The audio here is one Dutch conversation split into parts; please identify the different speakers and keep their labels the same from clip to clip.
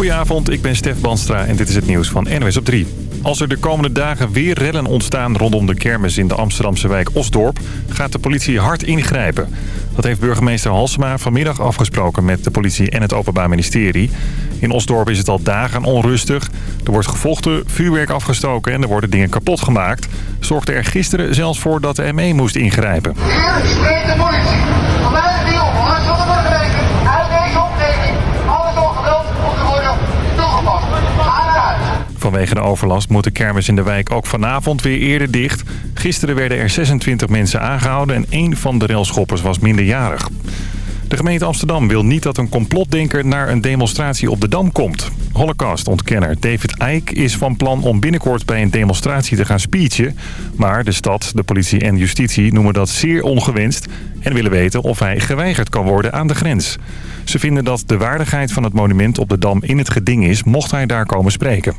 Speaker 1: Goedenavond, ik ben Stef Banstra en dit is het nieuws van NWS op 3. Als er de komende dagen weer rellen ontstaan rondom de kermis in de Amsterdamse wijk Osdorp... gaat de politie hard ingrijpen. Dat heeft burgemeester Halsema vanmiddag afgesproken met de politie en het Openbaar Ministerie. In Osdorp is het al dagen onrustig. Er wordt gevochten, vuurwerk afgestoken en er worden dingen kapot gemaakt. Zorgde er gisteren zelfs voor dat de ME moest ingrijpen. Vanwege de overlast moet de kermis in de wijk ook vanavond weer eerder dicht. Gisteren werden er 26 mensen aangehouden en één van de railschoppers was minderjarig. De gemeente Amsterdam wil niet dat een complotdenker naar een demonstratie op de Dam komt. Holocaust-ontkenner David Eyck is van plan om binnenkort bij een demonstratie te gaan speechen. Maar de stad, de politie en justitie noemen dat zeer ongewenst... en willen weten of hij geweigerd kan worden aan de grens. Ze vinden dat de waardigheid van het monument op de Dam in het geding is... mocht hij daar komen spreken.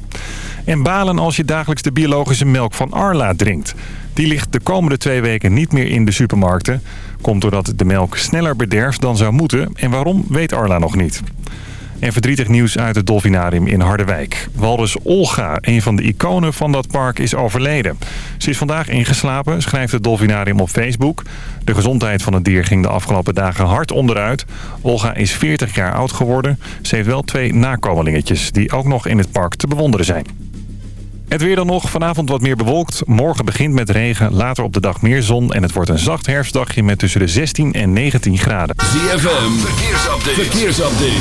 Speaker 1: En balen als je dagelijks de biologische melk van Arla drinkt. Die ligt de komende twee weken niet meer in de supermarkten. Komt doordat de melk sneller bederft dan zou moeten. En waarom weet Arla nog niet. En verdrietig nieuws uit het Dolfinarium in Harderwijk. Walrus Olga, een van de iconen van dat park, is overleden. Ze is vandaag ingeslapen, schrijft het Dolfinarium op Facebook. De gezondheid van het dier ging de afgelopen dagen hard onderuit. Olga is 40 jaar oud geworden. Ze heeft wel twee nakomelingetjes die ook nog in het park te bewonderen zijn. Het weer dan nog. Vanavond wat meer bewolkt. Morgen begint met regen. Later op de dag meer zon. En het wordt een zacht herfstdagje met tussen de 16 en 19 graden.
Speaker 2: ZFM, verkeersupdate. verkeersupdate.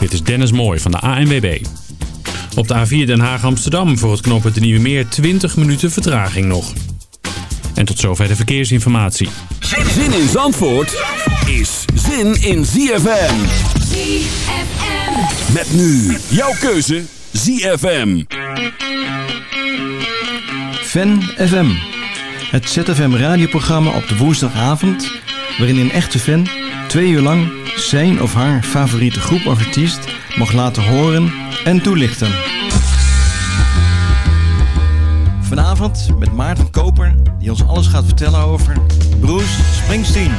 Speaker 3: Dit is Dennis Mooij van de ANWB. Op de A4 Den Haag-Amsterdam voor het knooppunt de Nieuwe Meer 20 minuten vertraging nog. En tot zover de verkeersinformatie.
Speaker 2: Zin in Zandvoort is zin in ZFM.
Speaker 4: ZFM.
Speaker 2: Met nu jouw keuze ZFM.
Speaker 5: Fan FM. Het ZFM radioprogramma op de woensdagavond... waarin een echte fan twee uur lang zijn of haar favoriete groep of artiest... mag laten horen en toelichten. Vanavond met Maarten Koper... die ons alles gaat vertellen over Bruce Springsteen.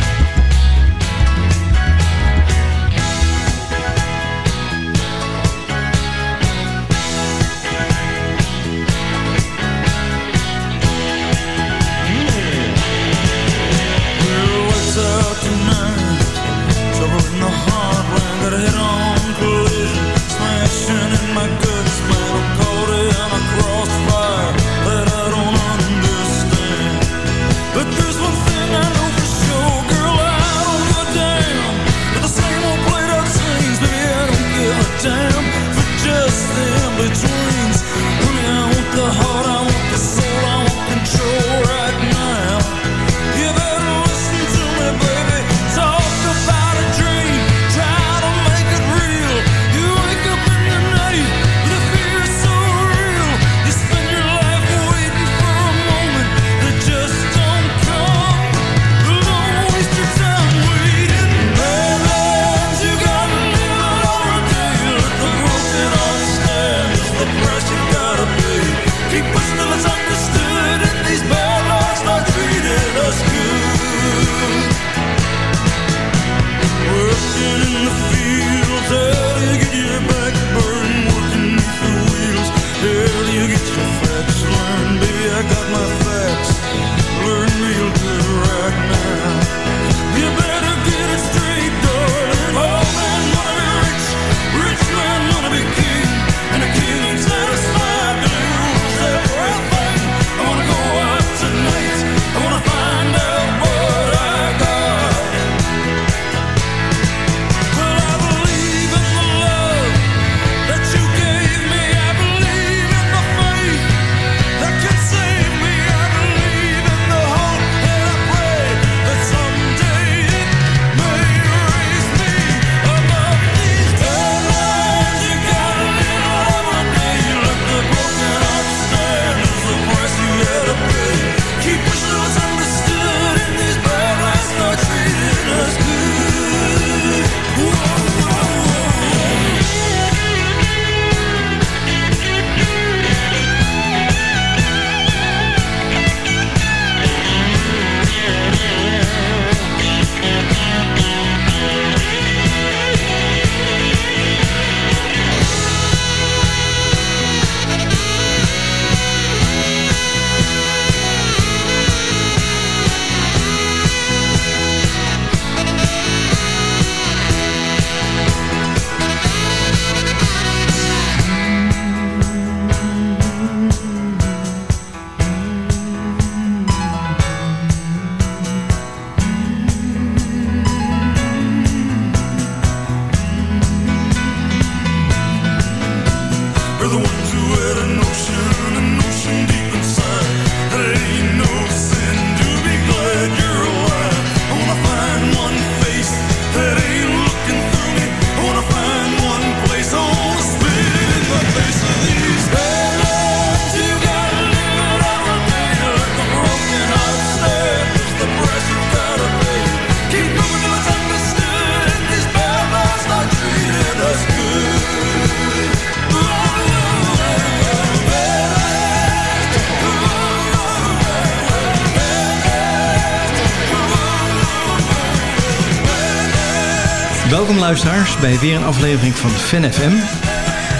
Speaker 5: Welkom luisteraars bij weer een aflevering van Fan FM.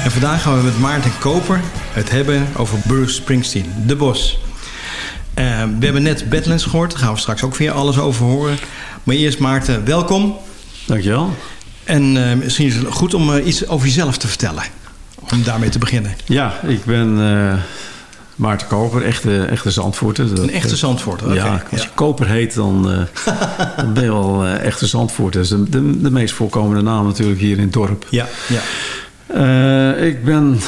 Speaker 5: En vandaag gaan we met Maarten Koper het hebben over Bruce Springsteen, De Bos. Eh, we hebben net Badlands gehoord, daar gaan we straks ook weer alles over horen. Maar eerst Maarten, welkom.
Speaker 4: Dankjewel.
Speaker 5: En eh, misschien is het goed om eh, iets over jezelf te vertellen. Om daarmee te beginnen.
Speaker 4: Ja, ik ben Maarten Koper, echte, echte Zandvoorter. Dat-
Speaker 5: Een echte Zandvoorter, oké.
Speaker 4: Ja, als je
Speaker 5: Ja.
Speaker 4: Koper heet, dan, eh, dan ben je wel eh, echte Zandvoorter. Dat is de, de, de meest voorkomende naam natuurlijk hier in het dorp.
Speaker 5: Ja, ja.
Speaker 4: Eh, ik ben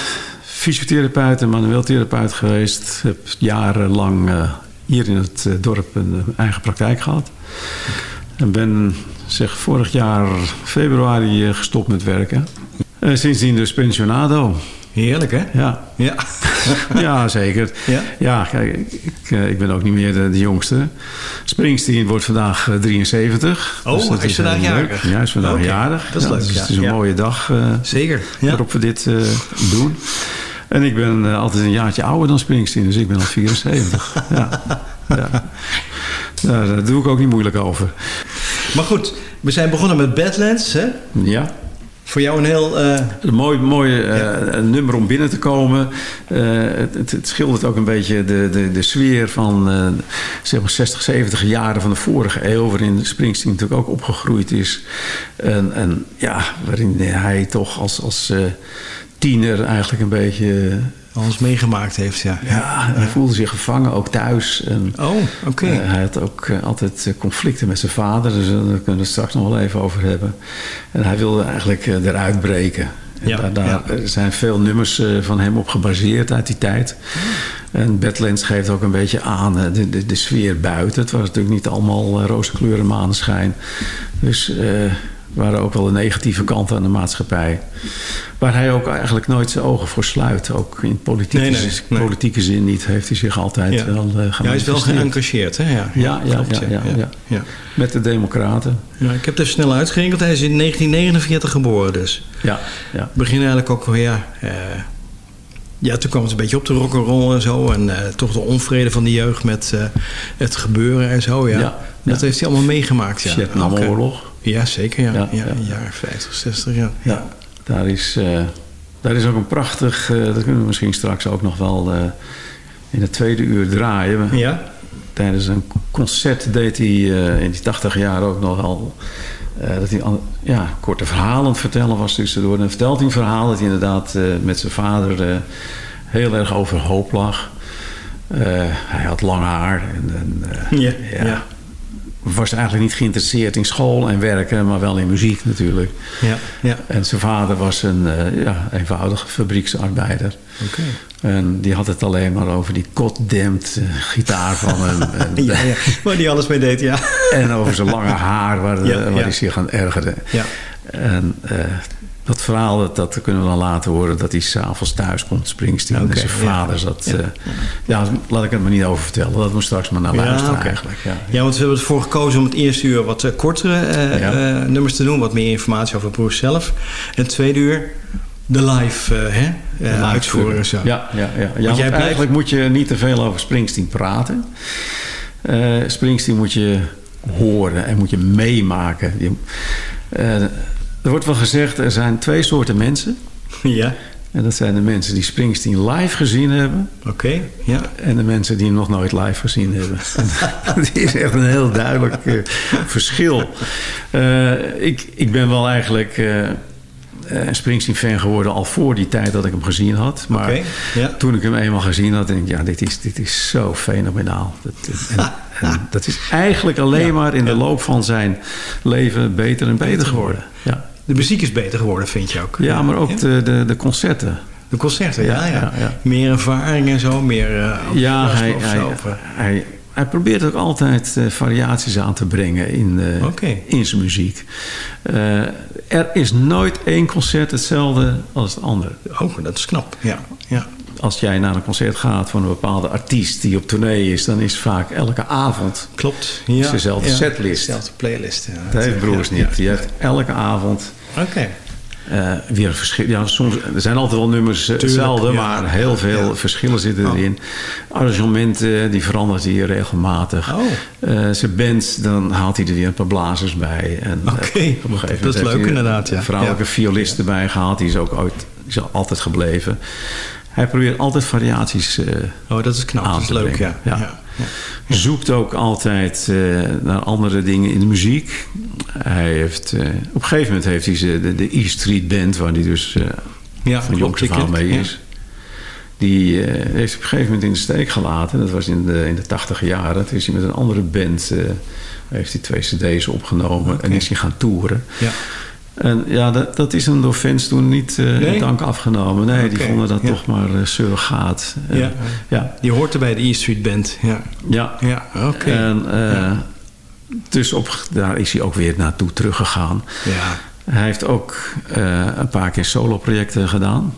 Speaker 4: fysiotherapeut en manueel therapeut geweest. Heb jarenlang eh, hier in het eh, dorp een eh, eigen praktijk gehad. En ben zeg vorig jaar februari eh, gestopt met werken. Eh, sindsdien dus pensionado.
Speaker 5: Heerlijk, hè?
Speaker 4: Ja,
Speaker 5: Ja.
Speaker 4: ja, zeker.
Speaker 5: Ja?
Speaker 4: Ja, kijk, ik, eh, ik ben ook niet meer de, de jongste. Springsteen wordt vandaag eh, 73.
Speaker 5: Oh, hij is vandaag
Speaker 4: leuk.
Speaker 5: jarig.
Speaker 4: Ja, hij is vandaag jarig.
Speaker 5: dat is
Speaker 4: Ja,
Speaker 5: leuk,
Speaker 4: Dus
Speaker 5: ja.
Speaker 4: het is een mooie dag eh,
Speaker 5: Zeker.
Speaker 4: Waarop we dit eh, doen. En ik ben eh, altijd een jaartje ouder dan Springsteen, dus ik ben al 74. ja. Ja. Ja, daar doe ik ook niet moeilijk over.
Speaker 5: Maar goed, we zijn begonnen met Badlands, hè?
Speaker 4: Ja.
Speaker 5: Voor jou een heel... eh,
Speaker 4: Een mooi, mooi eh, nummer om binnen te komen. Eh, het, het, schildert ook een beetje de, de, de sfeer van zeg maar 60, 70 jaren van de vorige eeuw. Waarin Springsteen natuurlijk ook opgegroeid is. En, en ja, waarin hij toch als, als tiener eigenlijk een beetje...
Speaker 5: alles meegemaakt heeft, ja.
Speaker 4: ja, hij voelde zich gevangen, ook thuis. En,
Speaker 5: Oh, oké.
Speaker 4: eh, hij had ook eh, altijd eh, conflicten met zijn vader, dus daar kunnen we het straks nog wel even over hebben. En hij wilde eigenlijk eruit breken. En
Speaker 5: Ja,
Speaker 4: daar, daar
Speaker 5: ja.
Speaker 4: zijn veel nummers van hem op gebaseerd uit die tijd. En Badlands geeft ook een beetje aan de, de, de sfeer buiten. Het was natuurlijk niet allemaal eh, roze kleuren maneschijn. Dus waren ook wel de negatieve kanten aan de maatschappij. Waar hij ook eigenlijk nooit zijn ogen voor sluit. Ook in politieke,
Speaker 5: Nee, nee,
Speaker 4: zin-
Speaker 5: nee.
Speaker 4: politieke zin niet. Heeft hij zich altijd
Speaker 5: Ja.
Speaker 4: wel uh,
Speaker 5: Ja, hij is wel geëngageerd, hè? Ja,
Speaker 4: Ja, ja, ja, ja. Met de democraten.
Speaker 5: Ja, ik heb het even snel uitgerekend. Hij is in 1949 geboren dus.
Speaker 4: Ja, ja.
Speaker 5: Begin eigenlijk ook, ja... eh, ja, toen kwam het een beetje op de rock'n'roll en zo. En eh, toch de onvrede van de jeugd met het gebeuren en zo, ja.
Speaker 4: Ja,
Speaker 5: Dat heeft hij allemaal meegemaakt, ja.
Speaker 4: Vietnamoorlog.
Speaker 5: Ja, zeker, ja. Ja,
Speaker 4: Ja, ja, ja.
Speaker 5: jaren 50, 60, ja.
Speaker 4: Ja, daar is, eh, daar is ook een prachtig... eh, dat kunnen we misschien straks ook nog wel eh, in het tweede uur draaien.
Speaker 5: Ja?
Speaker 4: Tijdens een concert deed hij in die tachtig jaar ook nog wel... eh, dat hij ja, korte verhalen vertellen was tussendoor. En dan vertelt hij een verhaal dat hij inderdaad met zijn vader... heel erg overhoop lag. Hij had lang haar. En, en,
Speaker 5: Ja, ja.
Speaker 4: Was eigenlijk niet geïnteresseerd in school en werken, maar wel in muziek natuurlijk.
Speaker 5: Ja, ja.
Speaker 4: En zijn vader was een eh, ja, eenvoudige fabrieksarbeider.
Speaker 5: Oké.
Speaker 4: En die had het alleen maar over die goddamned eh, gitaar van hem. En,
Speaker 5: Ja, ja. Waar hij alles mee deed, ja.
Speaker 4: en over zijn lange haar, waar,
Speaker 5: Ja,
Speaker 4: waar
Speaker 5: ja.
Speaker 4: hij zich aan ergerde.
Speaker 5: Ja.
Speaker 4: En eh, dat verhaal, dat, dat kunnen we dan laten horen... dat hij s'avonds thuis komt, Springsteen.
Speaker 5: Oké,
Speaker 4: en zijn
Speaker 5: ja.
Speaker 4: vader zat...
Speaker 5: Ja.
Speaker 4: Ja. ja, laat ik het maar niet over vertellen. Dat moet straks maar naar luisteren
Speaker 5: oké.
Speaker 4: eigenlijk. Ja.
Speaker 5: Ja, want we hebben ervoor gekozen om het eerste uur wat eh, kortere eh, eh, nummers te doen. Wat meer informatie over Bruce zelf. En het tweede uur de live eh, hè, eh, uitvoering. Zo.
Speaker 4: Ja, ja, ja. ja want
Speaker 5: blijft-
Speaker 4: eigenlijk moet je niet te veel over Springsteen praten. Eh, Springsteen moet je horen en moet je meemaken. Je, eh, er wordt wel gezegd, er zijn twee soorten mensen.
Speaker 5: Ja,
Speaker 4: En dat zijn de mensen die Springsteen live gezien hebben...
Speaker 5: oké. Ja.
Speaker 4: en de mensen die hem nog nooit live gezien hebben. Dat is echt een heel duidelijk eh, verschil. Eh, ik, ik ben wel eigenlijk... eh, een Springsteen-fan geworden al voor die tijd dat ik hem gezien had. Maar
Speaker 5: Oké, ja.
Speaker 4: toen ik hem eenmaal gezien had, denk ik, ja, dit is, dit is zo fenomenaal. Dat, en, en dat is eigenlijk alleen maar in de loop van zijn leven beter en beter geworden. Ja,
Speaker 5: De muziek is beter geworden, vind je ook.
Speaker 4: ja maar ook De, de, de concerten.
Speaker 5: De concerten, ja,
Speaker 4: Ja,
Speaker 5: ja. Meer ervaring en zo, meer uh,
Speaker 4: Ja, hij,
Speaker 5: eh.
Speaker 4: hij, hij probeert ook altijd eh, variaties aan te brengen in,
Speaker 5: Oké.
Speaker 4: in zijn muziek. Er is nooit één concert hetzelfde als het andere.
Speaker 5: Oh, dat is knap. Ja, ja.
Speaker 4: Als jij naar een concert gaat van een bepaalde artiest die op tournee is... dan is vaak elke avond
Speaker 5: Klopt. Ja,
Speaker 4: dezelfde setlist.
Speaker 5: Dezelfde playlist.
Speaker 4: Dat heeft Broers niet.
Speaker 5: ja.
Speaker 4: heeft elke avond
Speaker 5: Oké.
Speaker 4: eh, weer verschil. Ja, soms, er zijn altijd wel nummers eh, hetzelfde,
Speaker 5: ja.
Speaker 4: maar heel veel
Speaker 5: Ja.
Speaker 4: verschillen zitten
Speaker 5: Oh.
Speaker 4: erin. Arrangementen, die verandert hij regelmatig.
Speaker 5: Oh.
Speaker 4: Eh, zijn band, dan haalt hij er weer een paar blazers bij. En, eh,
Speaker 5: Oké, dat is leuk inderdaad, ja.
Speaker 4: Vrouwelijke violist erbij gehaald. Die is ook ooit, is altijd gebleven. Hij probeert altijd variaties eh,
Speaker 5: Oh, dat is knap. Dat is leuk, ja.
Speaker 4: Zoekt ook altijd eh, naar andere dingen in de muziek. Hij heeft, eh, op een gegeven moment heeft hij ze, de, de E Street Band, waar hij dus eh,
Speaker 5: Ja,
Speaker 4: van jongs af aan mee
Speaker 5: ja.
Speaker 4: is. Die heeft op een gegeven moment in de steek gelaten. Dat was in de, in de tachtige jaren. Toen is hij met een andere band heeft hij twee cd's opgenomen en is hij gaan toeren.
Speaker 5: Ja.
Speaker 4: En ja, dat, dat is hem door fans toen niet
Speaker 5: Nee?
Speaker 4: in dank afgenomen. Nee, die vonden dat
Speaker 5: ja.
Speaker 4: toch maar uh, surrogaat. En,
Speaker 5: Ja.
Speaker 4: ja,
Speaker 5: Die hoort er bij de E Street Band. Ja,
Speaker 4: ja.
Speaker 5: ja oké.
Speaker 4: En eh, dus op, daar is hij ook weer naartoe teruggegaan.
Speaker 5: Ja,
Speaker 4: Hij heeft ook een paar keer solo-projecten gedaan.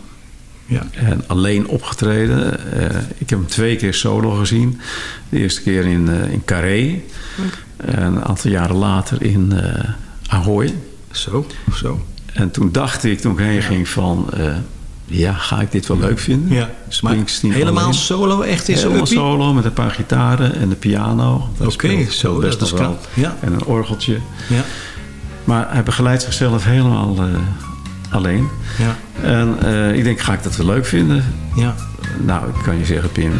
Speaker 5: ja.
Speaker 4: En alleen opgetreden. Ik heb hem twee keer solo gezien. De eerste keer in, eh, in Carré. En een aantal jaren later in eh Ahoy.
Speaker 5: Zo, zo.
Speaker 4: En toen dacht ik, toen ik heen ging van... eh, ja, ga ik dit wel leuk vinden?
Speaker 5: Ja, helemaal
Speaker 4: alleen.
Speaker 5: solo echt is
Speaker 4: Helemaal
Speaker 5: uppie?
Speaker 4: solo met een paar gitaren en de piano.
Speaker 5: Oké,
Speaker 4: speelt-
Speaker 5: zo,
Speaker 4: best
Speaker 5: dat
Speaker 4: nog wel.
Speaker 5: Ja.
Speaker 4: En een orgeltje.
Speaker 5: Ja,
Speaker 4: Maar hij begeleidt zichzelf helemaal eh, alleen.
Speaker 5: ja,
Speaker 4: En eh, ik denk, ga ik dat wel leuk vinden?
Speaker 5: ja.
Speaker 4: Nou, ik kan je zeggen, Pim...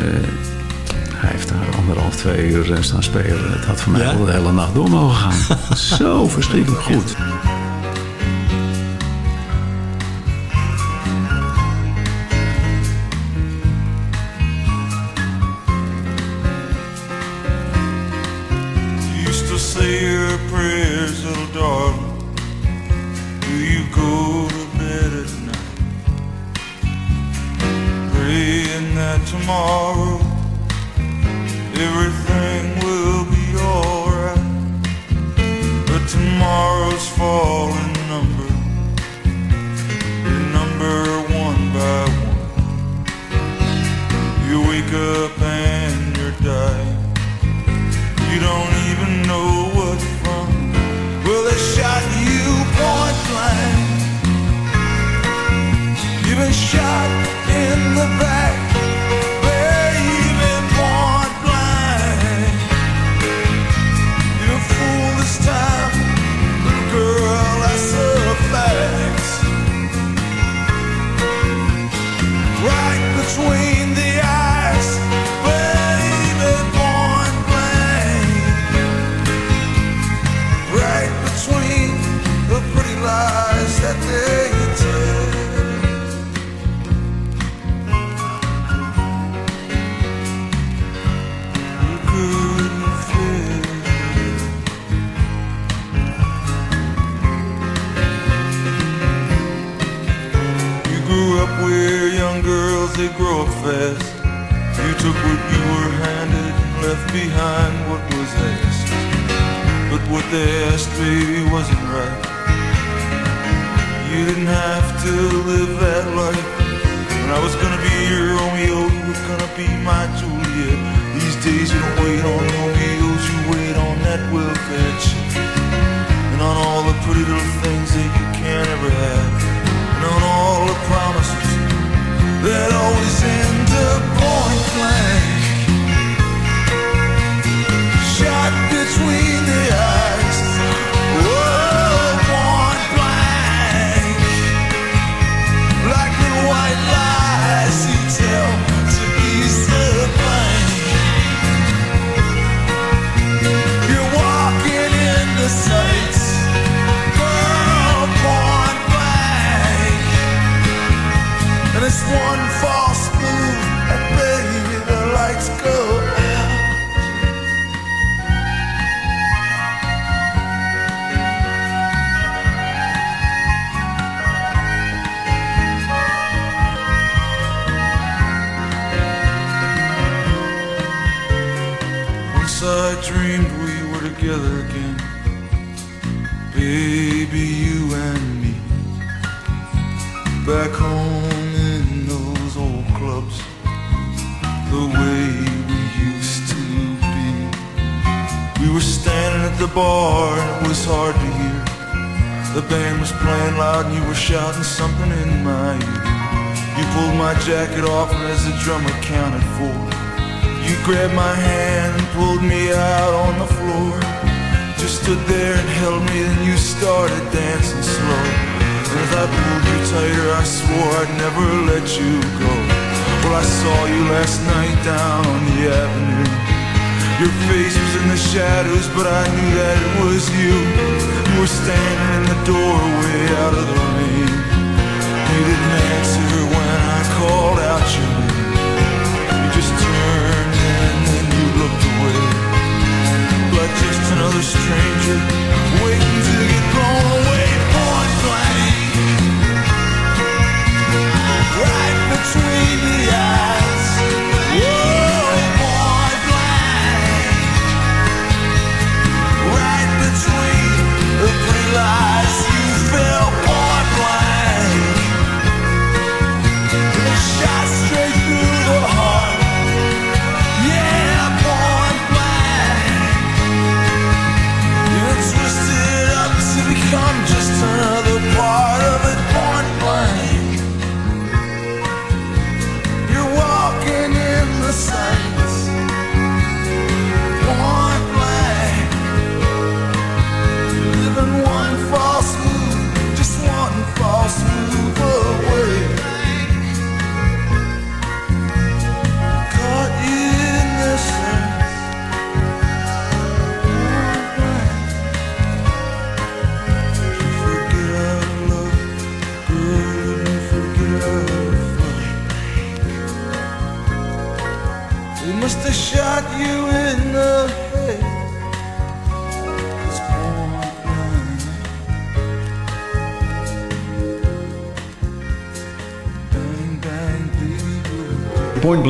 Speaker 4: hij heeft daar anderhalf, twee uur staan spelen. Het had voor mij
Speaker 5: Ja?
Speaker 4: wel de hele nacht door mogen gaan. Zo verschrikkelijk goed.
Speaker 6: Prayers, little darling. Do you go to bed at night? Praying that tomorrow everything will be alright. But tomorrow's falling fast. You took what you were handed and left behind what was asked. But what they asked, baby, wasn't right. You didn't have to live that life. When I was gonna be your Romeo, you were gonna be my Juliet. These days you don't wait on Romeos, you wait on that welfare check. And on all the pretty little things that you can't ever have. And on all the promises between the eyes.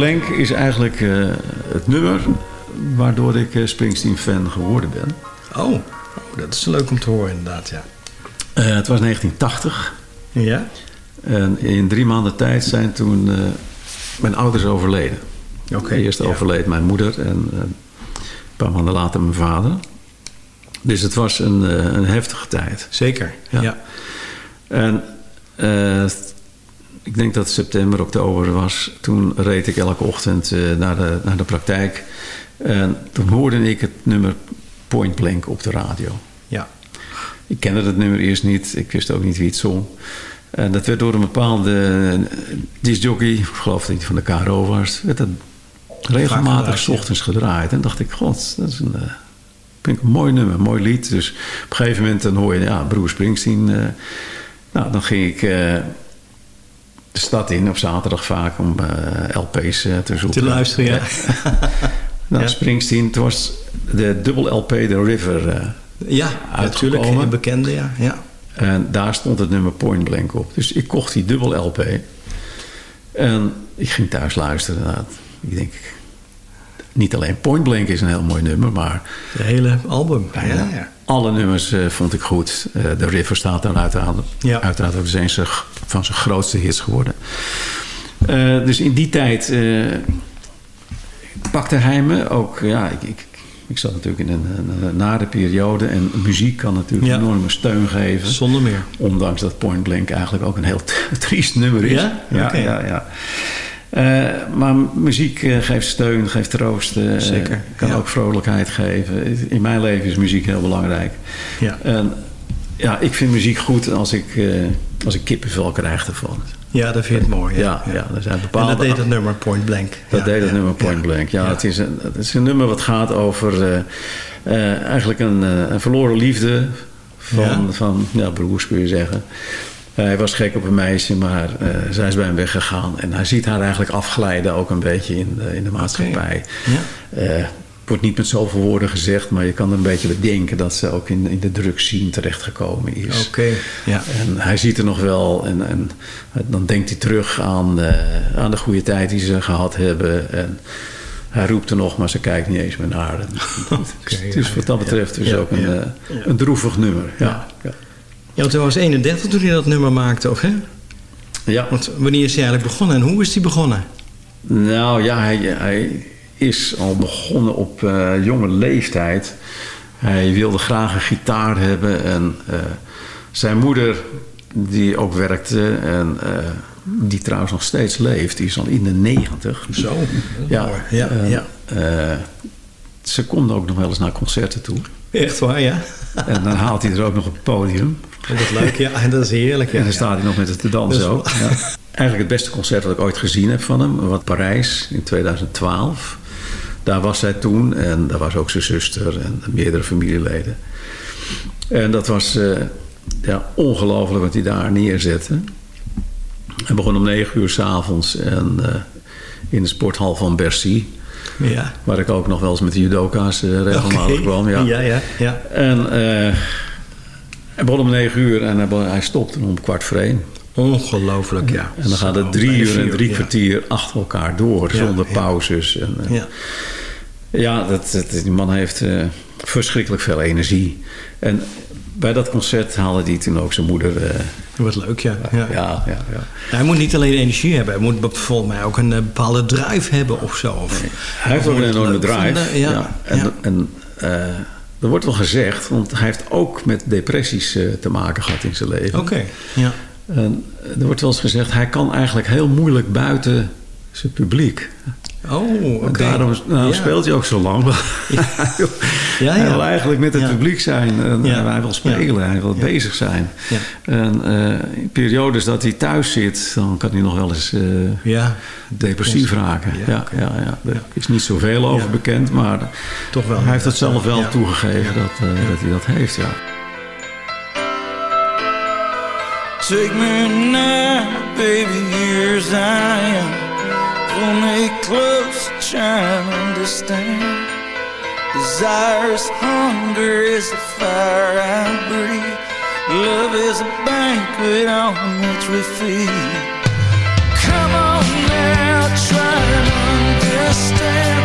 Speaker 6: Blank
Speaker 4: is eigenlijk eh, het nummer waardoor ik eh, Springsteen-fan geworden ben.
Speaker 5: Oh, oh, dat is leuk om te horen inderdaad, ja.
Speaker 4: Eh, het was 1980
Speaker 5: Ja?
Speaker 4: en in drie maanden tijd zijn toen mijn ouders overleden.
Speaker 5: Oké,
Speaker 4: Eerst
Speaker 5: ja.
Speaker 4: overleed mijn moeder en een paar maanden later mijn vader. Dus het was een, een heftige tijd.
Speaker 5: Zeker,
Speaker 4: Ja.
Speaker 5: ja.
Speaker 4: En ik denk dat het september, oktober was. Toen reed ik elke ochtend eh, naar, de, naar de praktijk. En toen hoorde ik het nummer Point Blank op de radio.
Speaker 5: ja.
Speaker 4: Ik kende het nummer eerst niet. Ik wist ook niet wie het zong. En dat werd door een bepaalde discjockey, ik geloof dat hij van de KRO was, werd dat regelmatig s ochtends gedraaid. En dacht ik, god, dat is een, eh, vind ik een mooi nummer, een mooi lied. Dus op een gegeven moment dan hoor je, ja, Broer Springsteen. eh, nou, dan ging ik eh, de stad in op zaterdag vaak om eh, LP's eh, te zoeken.
Speaker 5: Te luisteren, ja.
Speaker 4: Nou,
Speaker 5: Ja.
Speaker 4: Springsteen, het was de dubbel LP The River. eh,
Speaker 5: Ja, natuurlijk. Een bekende, ja. ja.
Speaker 4: En daar stond het nummer Point Blank op. Dus ik kocht die dubbel LP. En ik ging thuis luisteren. Nou, ik denk, niet alleen Point Blank is een heel mooi nummer, maar
Speaker 5: De hele album. Ja, ja.
Speaker 4: alle nummers eh, vond ik goed. Eh The River staat dan uiteraard, uiteraard ook zijn van zijn grootste hits geworden. Eh, dus in die tijd pakte hij me ook. Ja, ik, ik, ik zat natuurlijk in een, een, een nare periode. En muziek kan natuurlijk enorme steun geven.
Speaker 5: Zonder meer.
Speaker 4: Ondanks dat Point Blank eigenlijk ook een heel triest nummer is.
Speaker 5: Ja?
Speaker 4: Ja, ja, ja. Eh, maar muziek eh, geeft steun, geeft troost. eh,
Speaker 5: Zeker,
Speaker 4: Kan
Speaker 5: ja.
Speaker 4: ook vrolijkheid geven. In mijn leven is muziek heel belangrijk.
Speaker 5: Ja.
Speaker 4: En ja, ik vind muziek goed als ik, als ik kippenvel krijg ervan.
Speaker 5: Ja, dat vind het mooi.
Speaker 4: Ja, ja, er zijn bepaalde...
Speaker 5: En dat deed het nummer Point Blank.
Speaker 4: Dat
Speaker 5: Ja,
Speaker 4: deed het
Speaker 5: ja,
Speaker 4: nummer Point
Speaker 5: ja.
Speaker 4: Blank. Ja,
Speaker 5: Ja.
Speaker 4: Het, is een, het is een nummer wat gaat over eigenlijk een, een verloren liefde van,
Speaker 5: Ja.
Speaker 4: van ja, broers kun je zeggen. Eh, hij was gek op een meisje, maar eh, zij is bij hem weggegaan. En hij ziet haar eigenlijk afglijden ook een beetje in de, in de maatschappij.
Speaker 5: Ja.
Speaker 4: Eh, wordt niet met zoveel woorden gezegd, maar je kan er een beetje bedenken dat ze ook in, in de drugsscene terechtgekomen is.
Speaker 5: Oké, ja.
Speaker 4: En hij ziet er nog wel en, en dan denkt hij terug aan, aan de goede tijd die ze gehad hebben. En hij roept er nog, maar ze kijkt niet eens meer naar. En het is wat dat betreft dus
Speaker 5: ja,
Speaker 4: ook een, een droevig nummer. Ja, ja.
Speaker 5: Want hij was 31 toen hij dat nummer maakte, of hè?
Speaker 4: ja.
Speaker 5: Want wanneer is hij eigenlijk begonnen en hoe is hij begonnen?
Speaker 4: Nou ja, hij, hij is al begonnen op eh, jonge leeftijd. Hij wilde graag een gitaar hebben en eh, Zijn moeder, die ook werkte en eh, die trouwens nog steeds leeft, die is al in de negentig.
Speaker 5: Zo.
Speaker 4: Ja,
Speaker 5: Ja, ja.
Speaker 4: ze komt ook nog wel eens naar concerten toe.
Speaker 5: Echt waar, ja.
Speaker 4: En dan haalt hij er ook nog op het
Speaker 5: Dat is leuk, ja. En dat is heerlijk. Ja.
Speaker 4: En dan staat hij nog met het te dansen
Speaker 5: Dat
Speaker 4: ook. Ja. Eigenlijk het beste concert wat ik ooit gezien heb van hem. Wat Parijs in 2012. Daar was zij toen. En daar was ook zijn zuster en meerdere familieleden. En dat was eh, ja, ongelooflijk wat hij daar neerzette. Hij begon om negen uur s'avonds en eh, in de sporthal van Bercy.
Speaker 5: Ja.
Speaker 4: Waar ik ook nog wel eens met de judoka's eh, regelmatig kwam. Ja.
Speaker 5: Ja, ja, ja.
Speaker 4: En eh, hij begon om negen uur en hij, stopte om kwart voor één.
Speaker 5: Ongelooflijk, ja.
Speaker 4: En dan gaat het drie uur en drie kwartier achter elkaar door,
Speaker 5: Ja,
Speaker 4: zonder pauzes. En, eh,
Speaker 5: Ja.
Speaker 4: ja, dat, dat- die man heeft eh, verschrikkelijk veel energie. En bij dat concert haalde hij toen ook zijn moeder. eh,
Speaker 5: Wat leuk, ja. ja.
Speaker 4: ja, ja, ja.
Speaker 5: Hij moet niet alleen energie hebben, hij moet volgens mij ook een bepaalde drive hebben of zo. Of,
Speaker 4: Hij heeft ook een enorme drive.
Speaker 5: vinden, ja.
Speaker 4: En, en er wordt wel gezegd, want hij heeft ook met depressies eh, te maken gehad in zijn leven.
Speaker 5: Oké, ja.
Speaker 4: En er wordt wel eens gezegd, hij kan eigenlijk heel moeilijk buiten zijn publiek.
Speaker 5: Oh, oké.
Speaker 4: Daarom nou,
Speaker 5: Ja.
Speaker 4: speelt hij ook zo lang.
Speaker 5: Ja,
Speaker 4: Hij
Speaker 5: ja.
Speaker 4: wil eigenlijk met het
Speaker 5: Ja.
Speaker 4: publiek zijn. En
Speaker 5: Ja.
Speaker 4: Hij wil spelen, hij wil
Speaker 5: Ja.
Speaker 4: bezig zijn.
Speaker 5: Ja.
Speaker 4: En eh, in periodes dat hij thuis zit, dan kan hij nog wel eens eh,
Speaker 5: Ja,
Speaker 4: depressief raken.
Speaker 5: Ja,
Speaker 4: Ja, ja, ja. Er is niet zoveel over
Speaker 5: Ja.
Speaker 4: bekend, maar
Speaker 5: toch wel.
Speaker 4: hij heeft het zelf wel
Speaker 5: Ja.
Speaker 4: toegegeven
Speaker 5: Ja.
Speaker 4: dat, eh, dat hij dat heeft. Ja.
Speaker 7: Take me now, baby, here as I am. Pull me close, and understand. Desire's hunger, is the fire I breathe. Love is a banquet on which we feed. Come on now, try and understand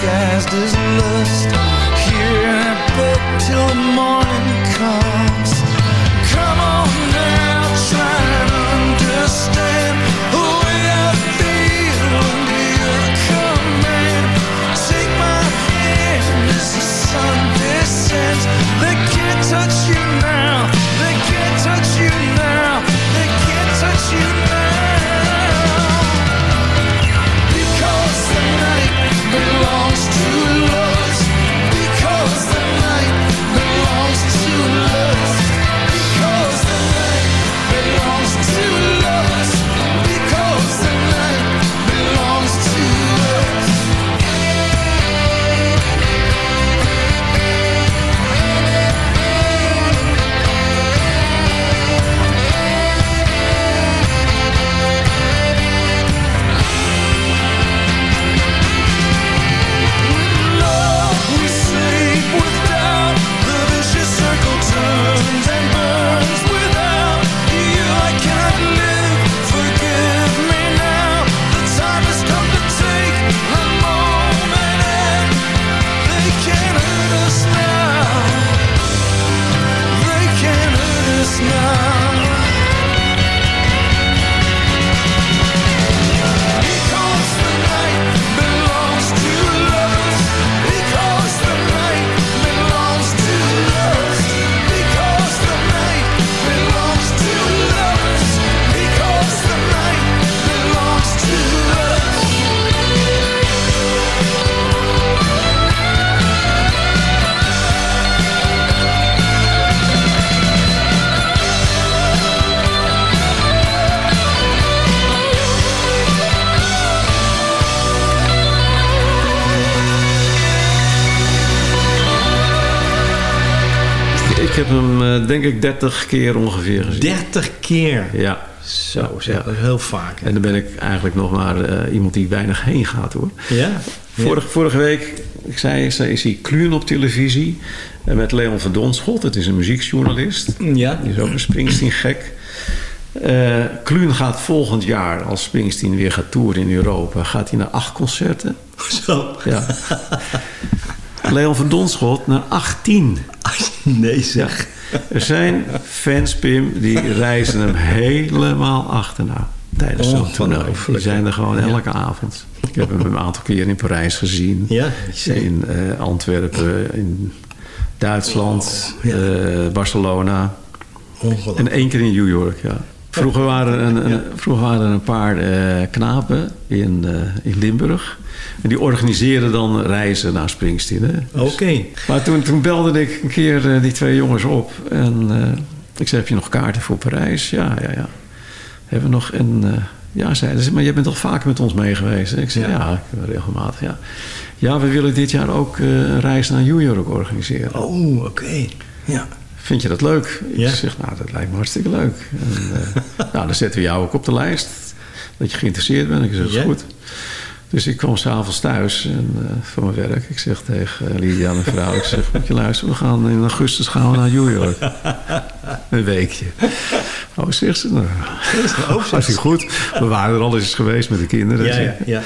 Speaker 7: disguised as lust. Here I bed till the morning comes.
Speaker 4: Ik 30 keer ongeveer gezien.
Speaker 5: 30 keer.
Speaker 4: Ja.
Speaker 5: Zo, zeg,
Speaker 4: Ja.
Speaker 5: dat is heel vaak. hè.
Speaker 4: En dan ben ik eigenlijk nog maar eh, iemand die weinig heen gaat hoor.
Speaker 5: Ja?
Speaker 4: Vorige, vorige week, ik zei, is, is hij Kluun op televisie. eh, met Leon van Donschot. Het is een muziekjournalist.
Speaker 5: Ja.
Speaker 4: Die is ook een Springsteen gek. Eh Kluun gaat volgend jaar, als Springsteen weer gaat toeren in Europa... gaat hij naar acht concerten.
Speaker 5: Zo.
Speaker 4: Ja. Leon van Donschot naar 18.
Speaker 5: Nee zeg.
Speaker 4: Er zijn fans, Pim, die reizen hem helemaal achterna tijdens zo'n toernooi. Die zijn er gewoon elke avond. Ik heb hem een aantal keer in Parijs gezien.
Speaker 5: Ja,
Speaker 4: In eh, Antwerpen, in Duitsland,
Speaker 5: Oh, ja.
Speaker 4: eh, Barcelona. En één keer in New York, ja. Vroeger waren er een, een- vroeger waren er een paar eh, knapen in, eh, in Limburg. En die organiseerden dan reizen naar Springsteen. Dus-
Speaker 5: Oké.
Speaker 4: maar toen, toen belde ik een keer eh, die twee jongens op. En ik zei, heb je nog kaarten voor Parijs? Ja, ja, ja. Hebben we nog... En eh, ja, zeiden ze, maar jij bent toch vaak met ons mee geweest? Ik zei,
Speaker 5: Ja.
Speaker 4: regelmatig, ja. Ja, we willen dit jaar ook een reis naar New York organiseren.
Speaker 5: Oh, oké. Ja.
Speaker 4: Vind je dat leuk?
Speaker 5: Ja.
Speaker 4: Ik zeg, nou, dat lijkt me hartstikke leuk. En, eh, nou, dan zetten we jou ook op de lijst. Dat je geïnteresseerd bent. Ik zeg,
Speaker 5: Ja.
Speaker 4: goed. Dus ik kwam s'avonds thuis en, eh, van mijn werk. Ik zeg tegen eh, Lydia, mijn vrouw, ik zeg, moet je luisteren, we gaan in augustus gaan we naar New York. Een weekje. Oh, zegt ze, nou, hartstikke goed. We waren er al eens geweest met de kinderen.
Speaker 5: Ja, ja, ja.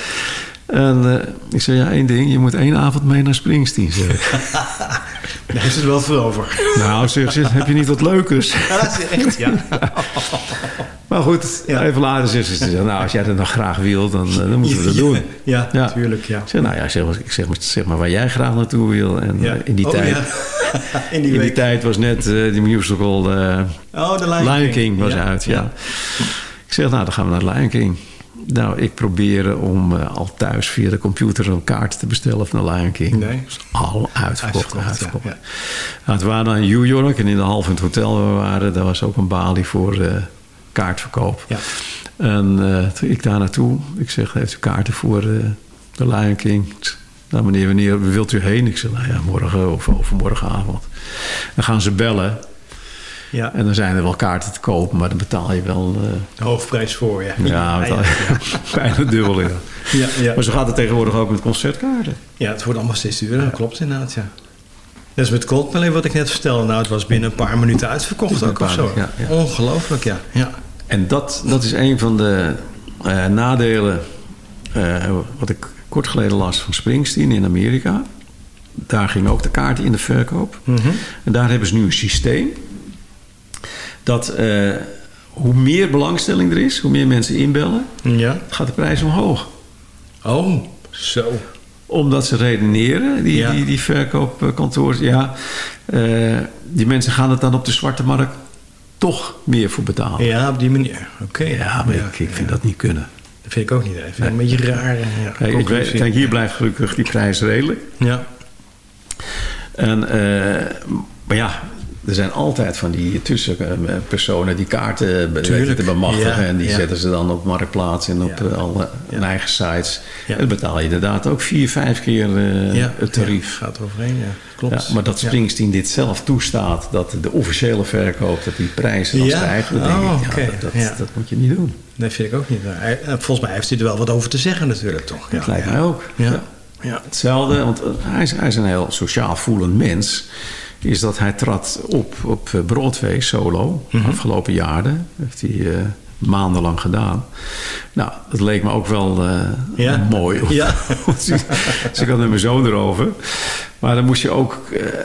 Speaker 4: En eh, ik zei, ja, één ding, je moet één avond mee naar Springsteen. Zeg. ik.
Speaker 5: Daar heeft het wel veel over.
Speaker 4: nou, zeg ze, heb je niet wat leukers?
Speaker 5: Ja, dat is echt, ja.
Speaker 4: Maar goed,
Speaker 5: Ja.
Speaker 4: even later zegt ze, nou, als jij dat nog graag wil, dan, eh, dan moeten we dat doen.
Speaker 5: Ja, natuurlijk, ja.
Speaker 4: Zeg, nou ja, zeg, maar- zeg, maar, zeg maar waar jij graag naartoe wil. En
Speaker 5: Ja.
Speaker 4: eh, in die
Speaker 5: Oh,
Speaker 4: tijd...
Speaker 5: In die
Speaker 4: In die
Speaker 5: week.
Speaker 4: tijd was net eh, die musical eh,
Speaker 5: Oh, de Lion,
Speaker 4: Lion King was uit, ja. Ik zeg, nou, dan gaan we naar Lion King. Nou, ik probeerde om eh, al thuis via de computer een kaart te bestellen van de Lion King.
Speaker 5: Nee.
Speaker 4: Is al uitverkocht,
Speaker 5: Uitverkocht,
Speaker 4: uitverkocht.
Speaker 5: ja, ja.
Speaker 4: Nou, toen waren in New York en in de half in het hotel waar we waren, daar was ook een balie voor eh, kaartverkoop.
Speaker 5: Ja.
Speaker 4: En eh, toen ik daar naartoe, ik zeg, heeft u kaarten voor de Lion King? Nou meneer, wanneer wilt u heen? Ik zeg, nou ja, morgen of overmorgenavond. Dan gaan ze bellen
Speaker 5: Ja.
Speaker 4: en dan zijn er wel kaarten te kopen, maar dan betaal je wel... eh,
Speaker 5: De hoofdprijs voor, ja.
Speaker 4: ja, betaal je bijna dubbel in.
Speaker 5: Ja, ja.
Speaker 4: Maar zo gaat het tegenwoordig ook met concertkaarten.
Speaker 5: Ja, het wordt allemaal steeds duurder. Dat klopt inderdaad, ja. Dat is met Coldplay wat ik net vertelde. Nou, het was binnen een paar minuten uitverkocht ook of zo. Ongelooflijk, ja. ja.
Speaker 4: En dat, dat is een van de eh, nadelen eh, wat ik kort geleden las van Springsteen in Amerika. Daar ging ook de kaarten in de verkoop. En daar hebben ze nu een systeem dat eh, hoe meer belangstelling er is, hoe meer mensen inbellen,
Speaker 5: Ja.
Speaker 4: gaat de prijs omhoog.
Speaker 5: Oh, zo.
Speaker 4: Omdat ze redeneren, die,
Speaker 5: Ja.
Speaker 4: die, die verkoopkantoors, ja, eh, die mensen gaan het dan op de zwarte markt toch meer voor betalen.
Speaker 5: Ja, op die manier. Oké.
Speaker 4: Ja, maar ik, ik vind dat niet kunnen.
Speaker 5: Dat vind ik ook niet. Dat vind ik een beetje raar. Ja,
Speaker 4: Kijk, ik weet, kijk, hier blijft gelukkig die prijs redelijk.
Speaker 5: Ja.
Speaker 4: En, eh, maar ja, er zijn altijd van die tussenpersonen die kaarten be-
Speaker 5: Tuurlijk.
Speaker 4: weten te bemachtigen.
Speaker 5: Ja,
Speaker 4: en die
Speaker 5: ja.
Speaker 4: zetten ze dan op Marktplaats en op
Speaker 5: Ja.
Speaker 4: eh, alle eigen sites. En dan betaal je inderdaad ook vier, vijf keer eh, het tarief.
Speaker 5: Gaat overheen, ja. Klopt.
Speaker 4: Ja, maar dat. Springsteen dit zelf toestaat, dat de officiële verkoop, dat die prijzen dan
Speaker 5: Ja?
Speaker 4: stijgen, dan
Speaker 5: Oh,
Speaker 4: ik, dat, dat, moet je niet doen.
Speaker 5: Nee, vind ik ook niet. Eh, Volgens mij heeft hij er wel wat over te zeggen natuurlijk, toch?
Speaker 4: Dat lijkt mij ook.
Speaker 5: Ja.
Speaker 4: Hetzelfde, want eh, hij is, hij is een heel sociaal voelend mens. Is dat hij trad op op eh, Broadway solo.
Speaker 5: Mhm.
Speaker 4: Afgelopen jaren. Heeft hij eh, maandenlang gedaan. Nou, dat leek me ook wel eh,
Speaker 5: Ja.
Speaker 4: mooi.
Speaker 5: Ja.
Speaker 4: dus ik had met mijn zoon erover. Maar dan moest je ook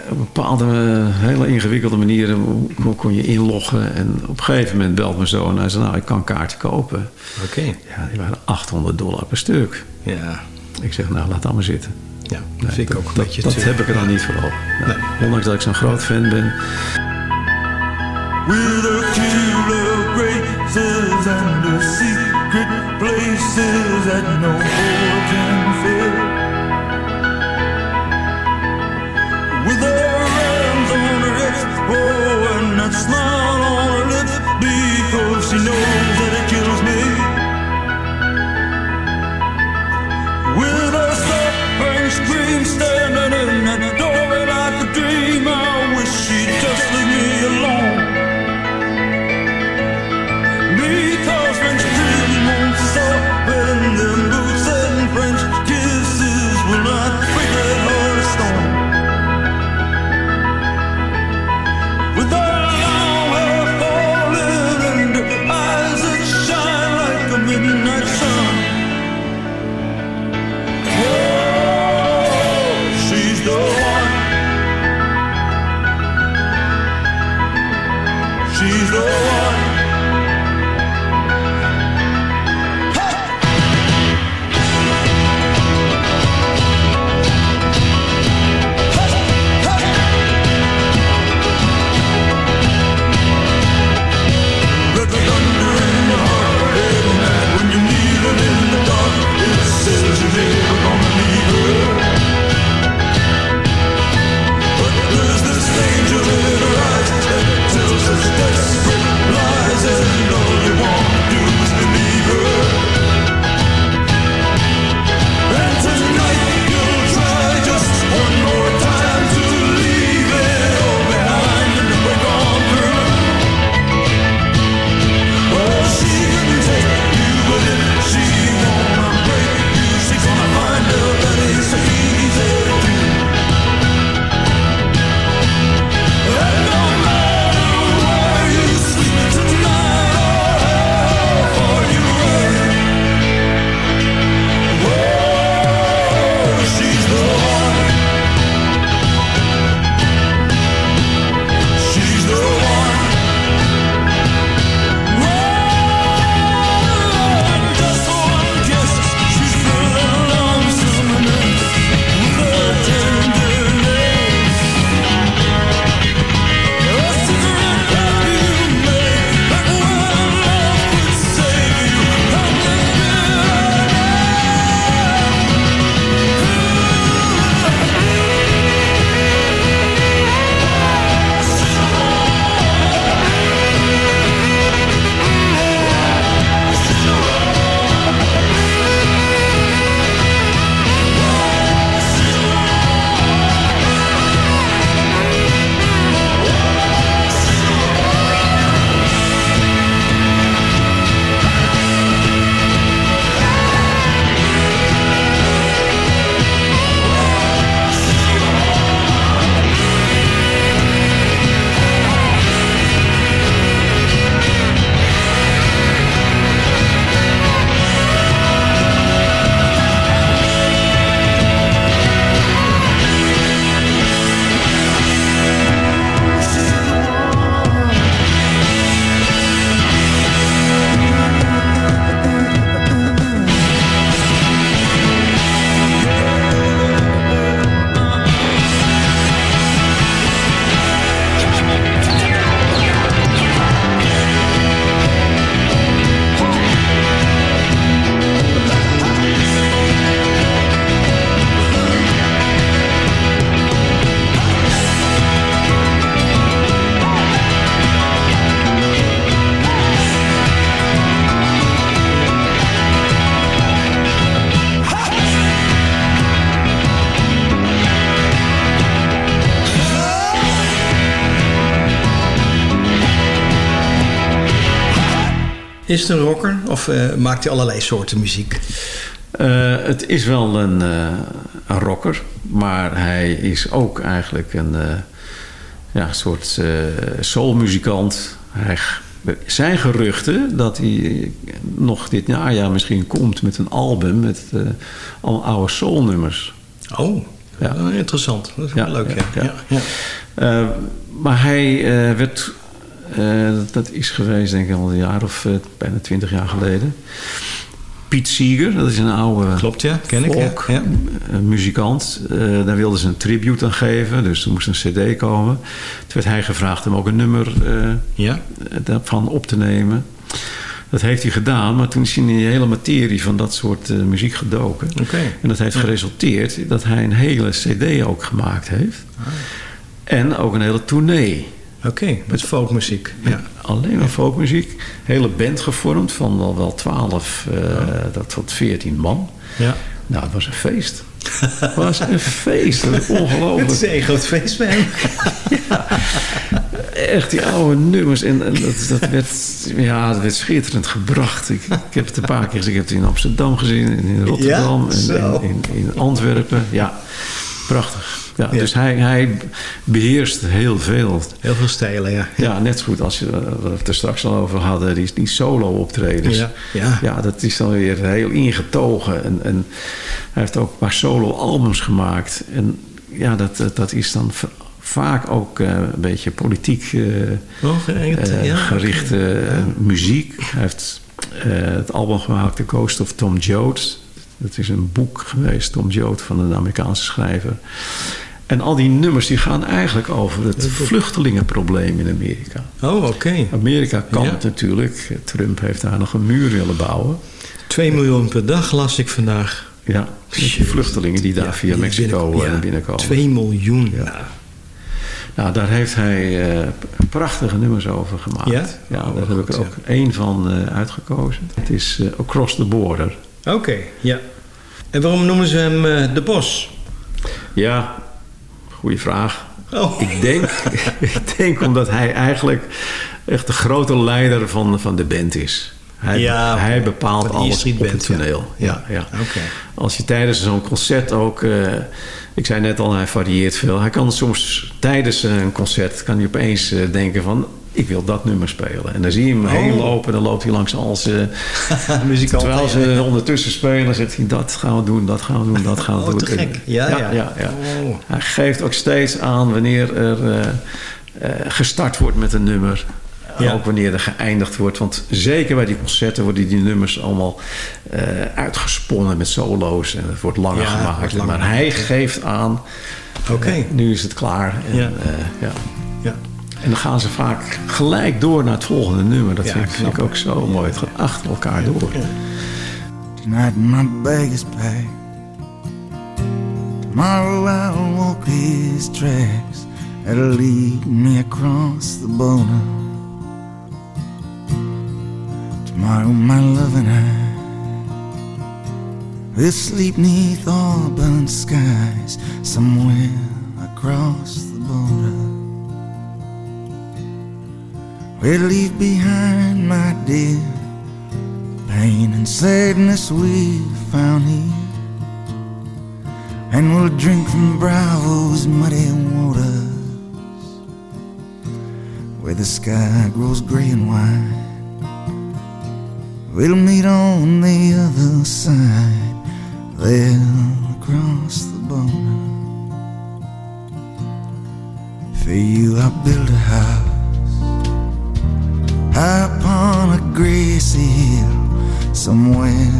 Speaker 4: op bepaalde hele ingewikkelde manier kon, kon je inloggen. En op een gegeven moment belt mijn zoon. Hij zei, nou, ik kan kaarten kopen.
Speaker 5: Oké.
Speaker 4: Ja, die waren 800 dollar per stuk.
Speaker 5: Ja.
Speaker 4: Ik zeg, nou, laat dat maar zitten.
Speaker 5: Ja, dat
Speaker 4: Nee,
Speaker 5: vind ik
Speaker 4: dat,
Speaker 5: ook een
Speaker 4: dat,
Speaker 5: beetje
Speaker 4: dat heb ik er dan niet voor over. Nee.
Speaker 5: Nee.
Speaker 4: Ondanks dat ik zo'n groot fan ben.
Speaker 6: With a kill of graces and the secret places that no war can fill. With her hands on her hips, oh, and that smile on
Speaker 5: Is het een rocker of eh, maakt hij allerlei soorten muziek?
Speaker 4: Eh, het is wel een, eh, een rocker, maar hij is ook eigenlijk een ja, soort soulmuzikant. Hij, er zijn geruchten dat hij nog dit najaar misschien komt met een album met al oude soulnummers.
Speaker 5: Oh,
Speaker 4: Ja.
Speaker 5: interessant. Dat is wel
Speaker 4: Ja,
Speaker 5: leuk, ja.
Speaker 4: ja, maar hij werd, eh, dat is geweest denk ik al een jaar of eh, bijna twintig jaar geleden. Piet Seeger, dat is een oude
Speaker 5: Klopt, ja. Ken ik.
Speaker 4: folk
Speaker 5: Ja. Ja.
Speaker 4: eh, muzikant. Eh, daar wilden ze een tribute aan geven, dus er moest een cd komen. Toen werd hij gevraagd om ook een nummer
Speaker 5: ja.
Speaker 4: daarvan op te nemen. Dat heeft hij gedaan, maar toen is hij in die hele materie van dat soort muziek gedoken.
Speaker 5: Oké.
Speaker 4: En dat heeft geresulteerd dat hij een hele cd ook gemaakt heeft.
Speaker 5: Ah.
Speaker 4: En ook een hele tournee.
Speaker 5: Oké, met folkmuziek. Ja.
Speaker 4: Alleen maar folkmuziek. Hele band gevormd van wel, wel 12 eh, dat tot 14 man.
Speaker 5: ja.
Speaker 4: Nou, het was een feest. Het was een feest. Dat is
Speaker 5: Het is
Speaker 4: ongelooflijk.
Speaker 5: een groot feest bij hem.
Speaker 4: Echt die oude nummers. En, en dat, dat, werd, ja, dat werd schitterend gebracht. Ik, ik heb het een paar keer gezien. Ik heb het in Amsterdam gezien. En in Rotterdam.
Speaker 5: Ja,
Speaker 4: en in, in Antwerpen. Ja, prachtig. Ja. Dus hij, hij beheerst heel veel.
Speaker 5: Heel veel stijlen, ja.
Speaker 4: Ja, net zo goed als je, eh, we het er straks al over hadden, die, die solo-optredens.
Speaker 5: Ja, ja.
Speaker 4: ja, dat is dan weer heel ingetogen. En, en hij heeft ook een paar solo-albums gemaakt. En ja, dat, dat, is dan vaak ook eh, een beetje politiek eh,
Speaker 5: Oh, geënt, ja,
Speaker 4: gerichte muziek. Hij heeft het album gemaakt The Ghost of Tom Joad. Dat is een boek geweest, Tom Joad, van een Amerikaanse schrijver. En al die nummers die gaan eigenlijk over het vluchtelingenprobleem in Amerika.
Speaker 5: Oh, oké.
Speaker 4: Amerika kan
Speaker 5: Ja.
Speaker 4: het natuurlijk. Trump heeft daar nog een muur willen bouwen.
Speaker 5: 2 miljoen per dag las ik vandaag.
Speaker 4: Ja, die vluchtelingen die daar
Speaker 5: Ja,
Speaker 4: via Mexico
Speaker 5: binnen-
Speaker 4: eh,
Speaker 5: ja,
Speaker 4: binnenkomen.
Speaker 5: 2 miljoen.
Speaker 4: Ja.
Speaker 5: Nou,
Speaker 4: daar heeft hij eh, prachtige nummers over gemaakt.
Speaker 5: Ja?
Speaker 4: Ja,
Speaker 5: Oh,
Speaker 4: daar heb ik er ook één van eh, uitgekozen. Het is Across the Border.
Speaker 5: Oké, ja. En waarom noemen ze hem de Bos?
Speaker 4: Ja, goede vraag.
Speaker 5: Oh.
Speaker 4: Ik denk, ik denk omdat hij eigenlijk echt de grote leider van, van de band is. Hij,
Speaker 5: Ja,
Speaker 4: hij bepaalt alles op het
Speaker 5: Band, ja.
Speaker 4: toneel. Ja. Ja,
Speaker 5: Oké.
Speaker 4: Als je tijdens zo'n concert ook... eh, ik zei net al, hij varieert veel. Hij kan soms tijdens een concert... kan hij opeens eh, denken van... ik wil dat nummer spelen. En dan zie je hem
Speaker 5: Oh.
Speaker 4: heen lopen. Dan loopt hij langs al zijn...
Speaker 5: Muzikanten,
Speaker 4: Terwijl
Speaker 5: ja.
Speaker 4: ze ondertussen spelen... zegt hij dat gaan we doen, dat gaan we doen, dat gaan we
Speaker 5: Oh,
Speaker 4: doen.
Speaker 5: te gek. Ja,
Speaker 4: ja.
Speaker 5: ja.
Speaker 4: ja, ja.
Speaker 5: Oh.
Speaker 4: Hij geeft ook steeds aan wanneer er eh, eh, gestart wordt met een nummer.
Speaker 5: Ja.
Speaker 4: Ook wanneer er geëindigd wordt. Want zeker bij die concerten worden die nummers allemaal eh, uitgesponnen met solo's. En het wordt langer
Speaker 5: Ja,
Speaker 4: gemaakt.
Speaker 5: wordt langer
Speaker 4: maar hij geeft aan,
Speaker 5: Oké.
Speaker 4: eh, nu is het klaar. En,
Speaker 5: Ja.
Speaker 4: eh, ja.
Speaker 5: Ja.
Speaker 4: En dan gaan ze vaak gelijk door naar het volgende nummer. Dat
Speaker 5: Ja,
Speaker 4: vind, ik- vind ik
Speaker 5: knap,
Speaker 4: ook zo mooi. Het gaat achter elkaar door.
Speaker 7: Tonight my bag is packed. Tomorrow I'll walk these tracks that'll lead me across the border. Tomorrow my love and I will sleep neath all burnt skies somewhere across the border. We'll leave behind my dear pain and sadness we found here. And we'll drink from Bravo's muddy waters where the sky grows gray and white. We'll meet on the other side, there across the border. For you, I built a house upon a grassy hill somewhere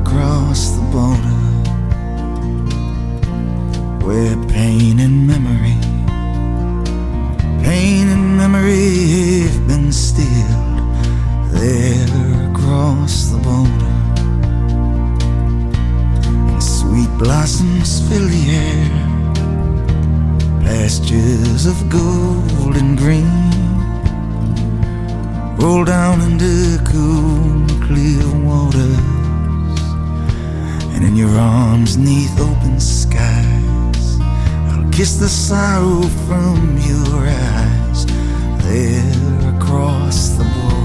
Speaker 7: across the border where pain and memory pain and memory have been stilled there across the border. And sweet blossoms fill the air pastures of gold and green roll down into cool, clear waters, and in your arms, neath open skies, I'll kiss the sorrow from your eyes there across the border.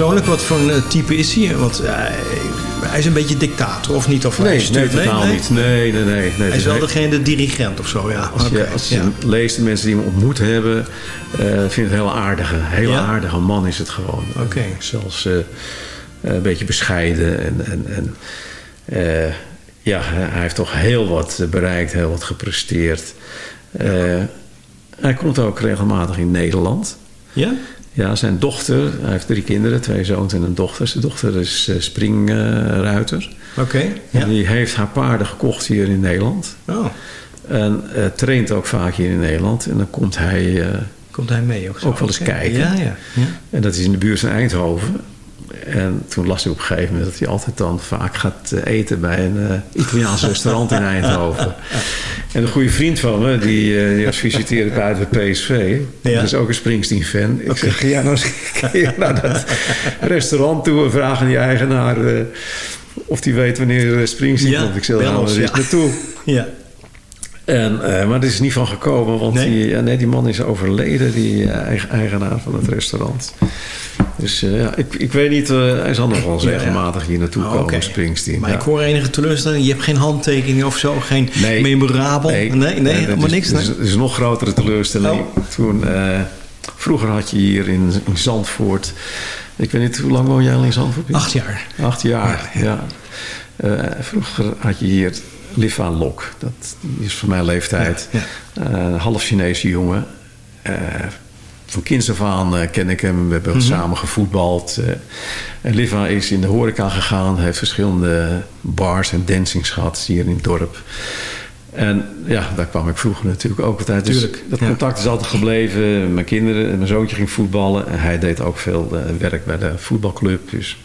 Speaker 5: Persoonlijk, wat voor een eh, type is hij? Want eh, hij is een beetje dictator, of niet? Of hij
Speaker 4: Nee, nee,
Speaker 5: stuurt-
Speaker 4: totaal niet. Nee, nee, nee. nee.
Speaker 5: Hij is wel degene, de dirigent of zo, ja.
Speaker 4: Als je,
Speaker 5: Oké,
Speaker 4: als je
Speaker 5: ja.
Speaker 4: leest, de mensen die hem ontmoet hebben, eh vind je het een heel aardige, heel
Speaker 5: Ja?
Speaker 4: aardige man is het gewoon.
Speaker 5: Oké.
Speaker 4: Zelfs eh, een beetje bescheiden. En, en, en eh, ja, hij heeft toch heel wat bereikt, heel wat gepresteerd. Eh, hij komt ook regelmatig in Nederland.
Speaker 5: Ja?
Speaker 4: Ja, zijn dochter, hij heeft drie kinderen, twee zoons en een dochter. Zijn dochter is eh, springruiter.
Speaker 5: Oké, ja.
Speaker 4: En die heeft haar paarden gekocht hier in Nederland.
Speaker 5: Oh,
Speaker 4: En eh, traint ook vaak hier in Nederland. En dan komt hij, eh,
Speaker 5: komt hij mee ook zo?
Speaker 4: Ook wel eens kijken.
Speaker 5: Ja, ja. ja.
Speaker 4: en dat is in de buurt van Eindhoven. En toen las ik op een gegeven moment dat hij altijd dan vaak gaat eh, eten bij een eh, Italiaans restaurant in Eindhoven. En een goede vriend van me, die, eh, die was fysiotherapeut bij PSV.
Speaker 5: Ja.
Speaker 4: Dat is ook een Springsteen-fan. Ik zeg, ja, nou kun je naar dat restaurant toe en vragen die eigenaar eh, of die weet wanneer Springsteen
Speaker 5: Ja,
Speaker 4: komt. Ik zeg, nou, er is
Speaker 5: ja.
Speaker 4: naartoe.
Speaker 5: Ja.
Speaker 4: En, maar er is niet van gekomen, want
Speaker 5: Nee?
Speaker 4: Die, nee, die man is overleden, die eigen- eigenaar van het restaurant. Dus eh, ja, ik, ik weet niet, eh, hij zal nog wel eens
Speaker 5: Ja, ja.
Speaker 4: regelmatig hier naartoe
Speaker 5: Oh,
Speaker 4: komen. Springsteen.
Speaker 5: Maar
Speaker 4: ja.
Speaker 5: ik hoor enige teleurstelling. Je hebt geen handtekening of zo, geen
Speaker 4: Nee.
Speaker 5: memorabel. Nee, nee, helemaal
Speaker 4: is,
Speaker 5: niks.
Speaker 4: Dat is,
Speaker 5: nee?
Speaker 4: dat is een nog grotere teleurstelling.
Speaker 5: Oh.
Speaker 4: Toen, eh, vroeger had je hier in, in Zandvoort, ik weet niet, hoe lang woon jij al in Zandvoort?
Speaker 5: Acht jaar.
Speaker 4: Acht jaar, ja. Vroeger had je hier Liv aan Lok. Dat is van mijn leeftijd. Half Chinese jongen. Van kinds af aan eh, ken ik hem. We hebben
Speaker 5: Mhm.
Speaker 4: samen gevoetbald. Eh, en Liva is in de horeca gegaan. Heeft verschillende bars en dancings gehad hier in het dorp. En ja, daar kwam ik vroeger natuurlijk ook altijd. Dus
Speaker 5: Tuurlijk,
Speaker 4: dat contact is altijd gebleven. Mijn kinderen, mijn zoontje ging voetballen. En hij deed ook veel eh, werk bij de voetbalclub. Dus.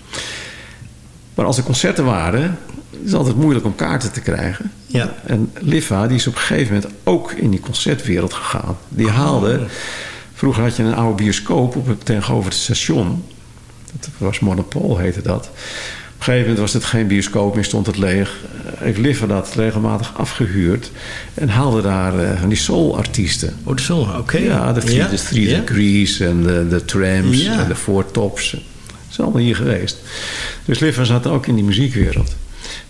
Speaker 4: Maar als er concerten waren, is het altijd moeilijk om kaarten te krijgen.
Speaker 5: Ja.
Speaker 4: En Liva, die is op een gegeven moment ook in die concertwereld gegaan. Die haalde... Vroeger had je een oude bioscoop op het, tegenover het station. Dat was Monopol, heette dat. Op een gegeven moment was het geen bioscoop meer, stond het leeg. Eh, heeft Liver dat regelmatig afgehuurd en haalde daar eh, van die soul-artiesten.
Speaker 5: Oh, zo, oké.
Speaker 4: Ja, de Three, de. Degrees en de, de Trams en de Four Tops. Dat is allemaal hier geweest. Dus Liver zat ook in die muziekwereld.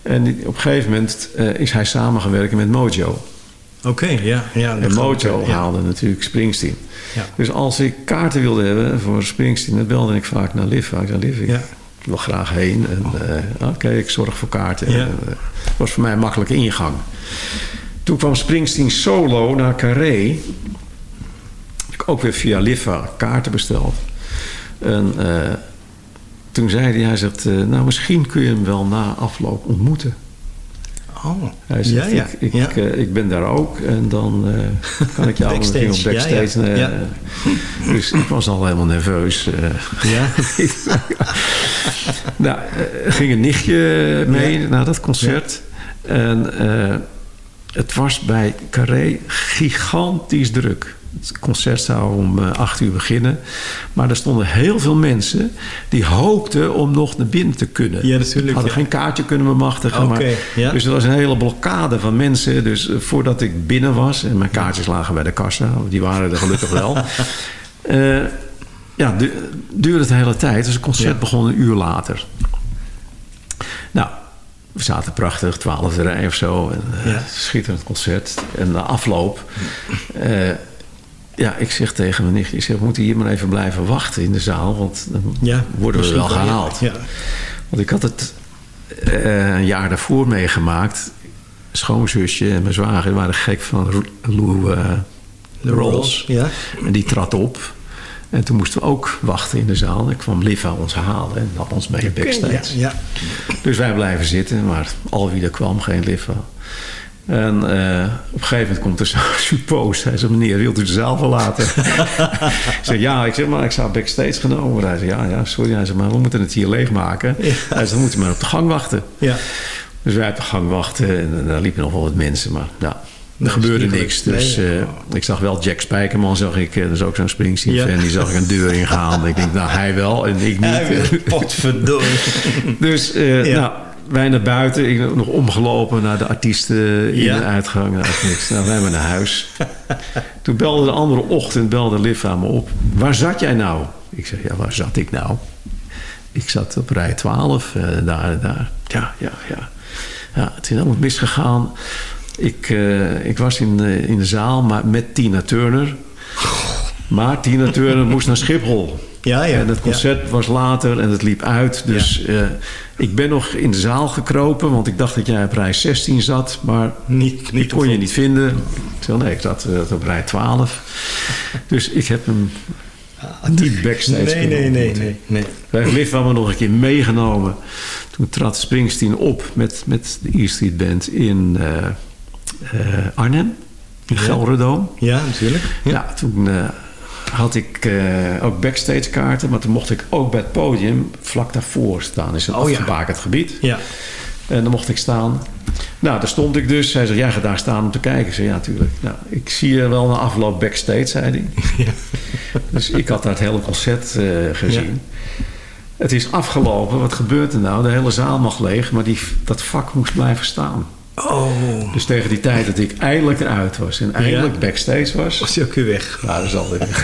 Speaker 4: En op een gegeven moment eh, is hij samengewerkt met Mojo.
Speaker 5: Oké, ja. ja
Speaker 4: En Mojo
Speaker 5: ja.
Speaker 4: haalde natuurlijk Springsteen.
Speaker 5: Ja.
Speaker 4: Dus als ik kaarten wilde hebben voor Springsteen, dan belde ik vaak naar Liv. Ik zei, Liv, ik
Speaker 5: Ja.
Speaker 4: wil graag heen. En eh, oké, ik zorg voor kaarten.
Speaker 5: Ja.
Speaker 4: En, eh, was voor mij een makkelijke ingang. Toen kwam Springsteen solo naar Carré. Ik ook weer via Liva kaarten besteld. En eh, toen zei hij, hij zegt, nou misschien kun je hem wel na afloop ontmoeten.
Speaker 5: Oh,
Speaker 4: Hij zegt,
Speaker 5: ja, ja.
Speaker 4: Ik, ik,
Speaker 5: ja.
Speaker 4: eh, ik ben daar ook en dan eh, kan ik jou
Speaker 5: Backstage,
Speaker 4: op backstage.
Speaker 5: ja, ja.
Speaker 4: eh,
Speaker 5: Ja.
Speaker 4: Dus ik was al helemaal nerveus.
Speaker 5: ja.
Speaker 4: nou, ging een nichtje mee naar dat concert. En het was bij Carré gigantisch druk. Het concert zou om eh, acht uur beginnen. Maar er stonden heel veel mensen die hoopten om nog naar binnen te kunnen.
Speaker 5: Ja, natuurlijk,
Speaker 4: Hadden
Speaker 5: ja.
Speaker 4: geen kaartje kunnen bemachtigen. Maar,
Speaker 5: ja.
Speaker 4: Dus er was een hele blokkade van mensen. Dus eh, voordat ik binnen was, en mijn kaartjes lagen bij de kassa, die waren er gelukkig wel. Eh, ja, du- duurde het de hele tijd. Dus het concert
Speaker 5: Ja.
Speaker 4: begon een uur later. Nou, we zaten prachtig, twaalfde rij of zo. En,
Speaker 5: Ja.
Speaker 4: Schitterend concert. En de afloop. Ja, ik zeg tegen mijn nichtje, ik zeg, we moeten hier maar even blijven wachten in de zaal. Want dan
Speaker 5: Ja,
Speaker 4: worden we wel gehaald.
Speaker 5: Ja.
Speaker 4: Want ik had het eh, een jaar daarvoor meegemaakt. Schoonzusje en mijn zwager waren gek van Lou eh, Rolls.
Speaker 5: Ja.
Speaker 4: En die trad op. En toen moesten we ook wachten in de zaal. En kwam Liva ons halen en had ons mee backstage.
Speaker 5: Ja, ja.
Speaker 4: Dus wij blijven zitten, maar al wie er kwam, geen Liva. En eh, op een gegeven moment komt er zo'n suppost. Hij zegt, meneer, wilt u de zaal verlaten? ik zeg, ja. Ik zeg, maar ik zou backstage genomen worden. Hij zegt, ja, ja, sorry. Hij zegt, maar we moeten het hier leegmaken. Hij zegt, dan moeten we maar op de gang wachten.
Speaker 5: Ja.
Speaker 4: Dus wij op de gang wachten en daar liepen nog wel wat mensen, maar ja, er gebeurde niks. Dus
Speaker 5: Nee.
Speaker 4: eh, ik zag wel Jack Spijkerman, zag ik, eh, dat is ook zo'n Springsteen-fan,
Speaker 5: Ja.
Speaker 4: die zag ik een deur ingaan. ik denk, nou, hij wel en ik niet.
Speaker 5: Potverdorie.
Speaker 4: dus
Speaker 5: Ja.
Speaker 4: nou, wij naar buiten, ik nog omgelopen naar de artiesten in
Speaker 5: Ja.
Speaker 4: de uitgang. Nou, niks. Nou, wij maar naar huis. Toen belde de andere ochtend, belde Liv aan me op. Waar zat jij nou? Ik zeg, ja, waar zat ik nou? Ik zat op rij 12, eh, daar en daar. Ja, ja, ja. Ja, het is helemaal misgegaan. Ik, eh, ik was in, de- in de zaal maar met Tina Turner. Maar Tina Turner moest naar Schiphol.
Speaker 5: Ja, ja.
Speaker 4: En het concert was later en het liep uit. Dus eh, ik ben nog in de zaal gekropen, want ik dacht dat jij op rij 16 zat. Maar
Speaker 5: Niet, niet
Speaker 4: kon je niet vinden. Ik zei, nee, ik zat eh, op rij 12. Dus ik heb hem niet backstage
Speaker 5: Nee, nee, nee, nee, nee.
Speaker 4: Wij hebben Liv hebben we nog een keer meegenomen. Toen trad Springsteen op met, met de E Street Band in eh, Arnhem. In Gelredoom.
Speaker 5: Ja, natuurlijk.
Speaker 4: Ja, toen had ik eh, ook backstage kaarten. Maar toen mocht ik ook bij het podium vlak daarvoor staan. Is een
Speaker 5: Oh ja.
Speaker 4: afgebakend gebied.
Speaker 5: Ja.
Speaker 4: En dan mocht ik staan. Nou, daar stond ik dus. Hij zei, jij gaat daar staan om te kijken. Ik zei, ja, natuurlijk. Nou, ik zie je wel na afloop backstage, zei hij. Dus ik had daar het hele concert eh, gezien. Het is afgelopen. Wat gebeurt er nou? De hele zaal mag leeg, maar die, dat vak moest blijven staan.
Speaker 5: Oh,
Speaker 4: Dus tegen die tijd dat ik eindelijk eruit was en eindelijk backstage was...
Speaker 5: was hij ook weer weg.
Speaker 4: Nou, dat is altijd...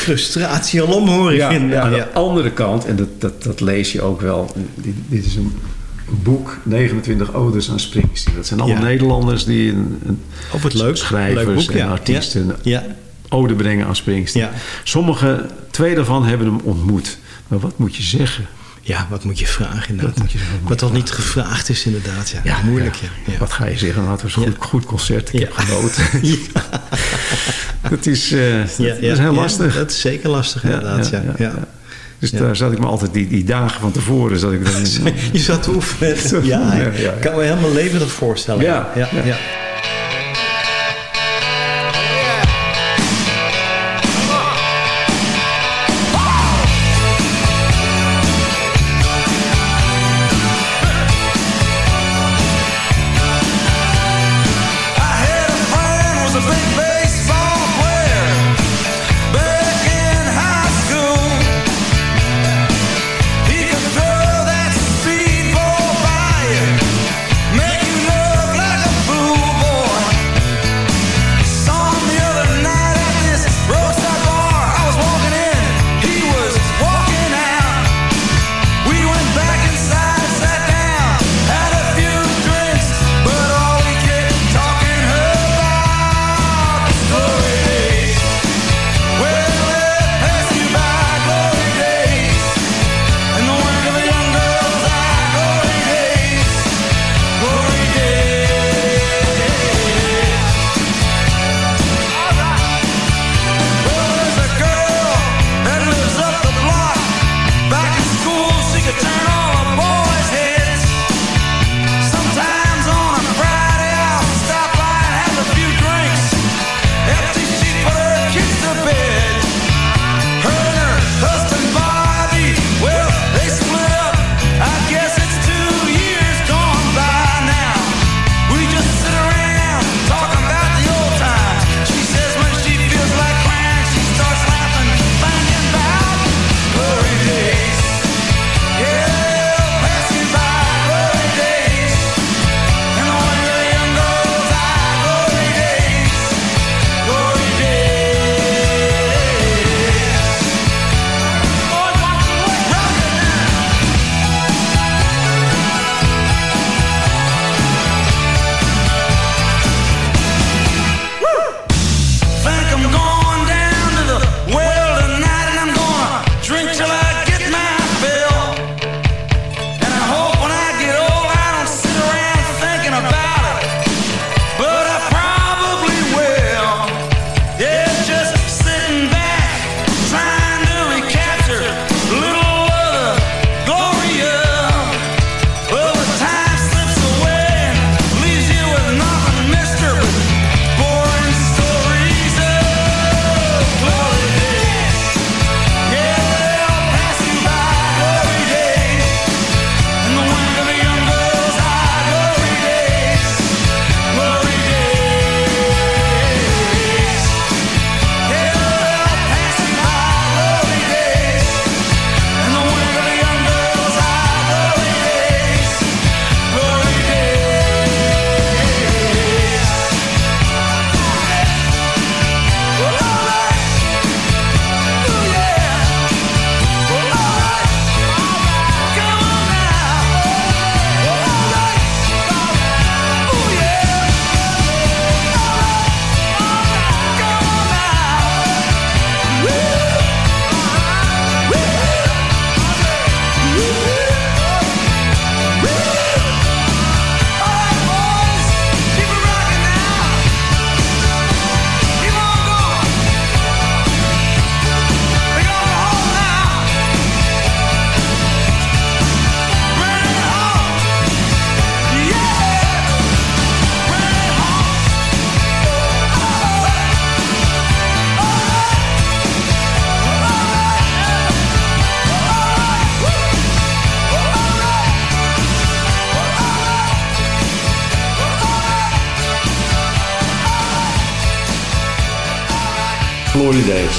Speaker 5: Frustratie alom hoor ik.
Speaker 4: Ja, ja, aan de andere kant, en dat, dat, dat lees je ook wel. Dit, dit is een boek, 29 odes aan Springsteen. Dat zijn allemaal
Speaker 5: Ja.
Speaker 4: Nederlanders die een, een
Speaker 5: het leuk.
Speaker 4: schrijvers
Speaker 5: Leuk boek,
Speaker 4: en
Speaker 5: ja.
Speaker 4: artiesten
Speaker 5: Ja.
Speaker 4: ode brengen aan Springsteen.
Speaker 5: Ja.
Speaker 4: Sommige, twee daarvan hebben hem ontmoet. Maar wat moet je zeggen?
Speaker 5: Ja, wat moet je vragen inderdaad.
Speaker 4: Wat je?
Speaker 5: Wat toch niet gevraagd is inderdaad. Ja, moeilijk ja. ja.
Speaker 4: Wat ga je zeggen? Nou, het was een goed, goed concert. Ik heb genoten. Het is, eh, dat,
Speaker 5: Ja,
Speaker 4: dat is heel lastig.
Speaker 5: dat is zeker lastig inderdaad. Ja, ja,
Speaker 4: Dus
Speaker 5: Ja.
Speaker 4: daar zat ik me altijd die, die dagen van tevoren. Zat ik dan,
Speaker 5: Je zat te oefenen.
Speaker 4: Ja,
Speaker 5: ik kan me helemaal levendig voorstellen.
Speaker 4: Ja,
Speaker 5: ja,
Speaker 4: ja.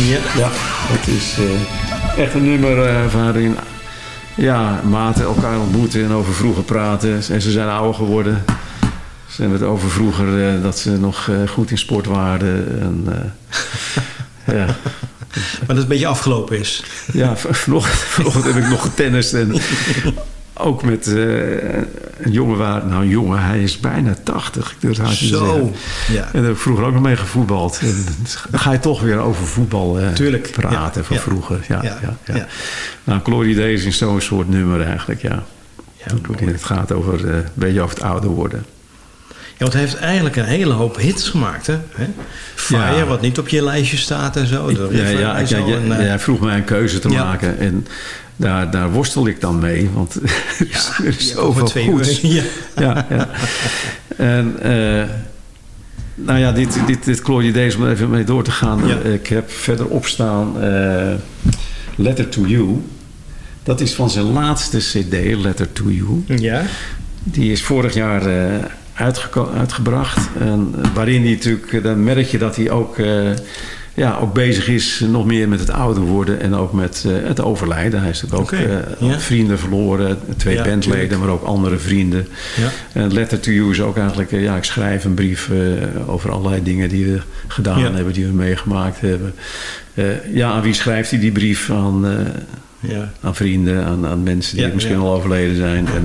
Speaker 5: Ja. ja
Speaker 4: het is eh, echt een nummer eh, waarin ja, maten elkaar ontmoeten en over vroeger praten. En ze zijn ouder geworden. Ze hebben het over vroeger eh, dat ze nog goed in sport waren. En, ja.
Speaker 5: Maar dat het een beetje afgelopen is.
Speaker 4: Ja, vanochtend heb ik nog getennist. En ook met eh, een jongen waar... Nou, een jongen, hij is bijna 80. Ik durf het
Speaker 5: Zo. Ja.
Speaker 4: En daar heb ik vroeger ook nog mee gevoetbald. En dan ga je toch weer over voetbal
Speaker 5: Tuurlijk,
Speaker 4: praten
Speaker 5: ja,
Speaker 4: van
Speaker 5: ja.
Speaker 4: vroeger. Ja, ja,
Speaker 5: Ja.
Speaker 4: Nou, Glory Days is zo'n soort nummer eigenlijk, ja.
Speaker 5: Ja,
Speaker 4: het gaat over eh, een beetje over het ouder worden.
Speaker 5: Ja, want hij heeft eigenlijk een hele hoop hits gemaakt, hè? Fire,
Speaker 4: Ja.
Speaker 5: wat niet op je lijstje staat en zo.
Speaker 4: Ja, ja, ja, ja, jij vroeg mij een keuze te maken. En daar, daar worstel ik dan mee. Want er is, er is
Speaker 5: je over
Speaker 4: zoveel
Speaker 5: twee
Speaker 4: goeds.
Speaker 5: uur. Ja.
Speaker 4: ja. En eh, nou ja, dit, dit, dit Glory Days, om even mee door te gaan.
Speaker 5: Ja.
Speaker 4: Ik heb verderop staan eh, Letter to You. Dat is van zijn laatste cd, Letter to You.
Speaker 5: ja.
Speaker 4: Die is vorig jaar eh, uitgebracht. En waarin hij natuurlijk, dan merk je dat hij ook, ja, ook bezig is nog meer met het ouder worden en ook met eh, het overlijden. Hij is natuurlijk ook eh,
Speaker 5: ja.
Speaker 4: vrienden verloren, twee
Speaker 5: Ja,
Speaker 4: bandleden, maar ook andere vrienden.
Speaker 5: Ja.
Speaker 4: En Letter to You is ook eigenlijk, eh, ja, ik schrijf een brief over allerlei dingen die we gedaan
Speaker 5: Ja.
Speaker 4: hebben, die we meegemaakt hebben. Ja, aan wie schrijft hij die brief? Aan,
Speaker 5: Ja.
Speaker 4: aan vrienden, aan, aan mensen die misschien al overleden zijn. En,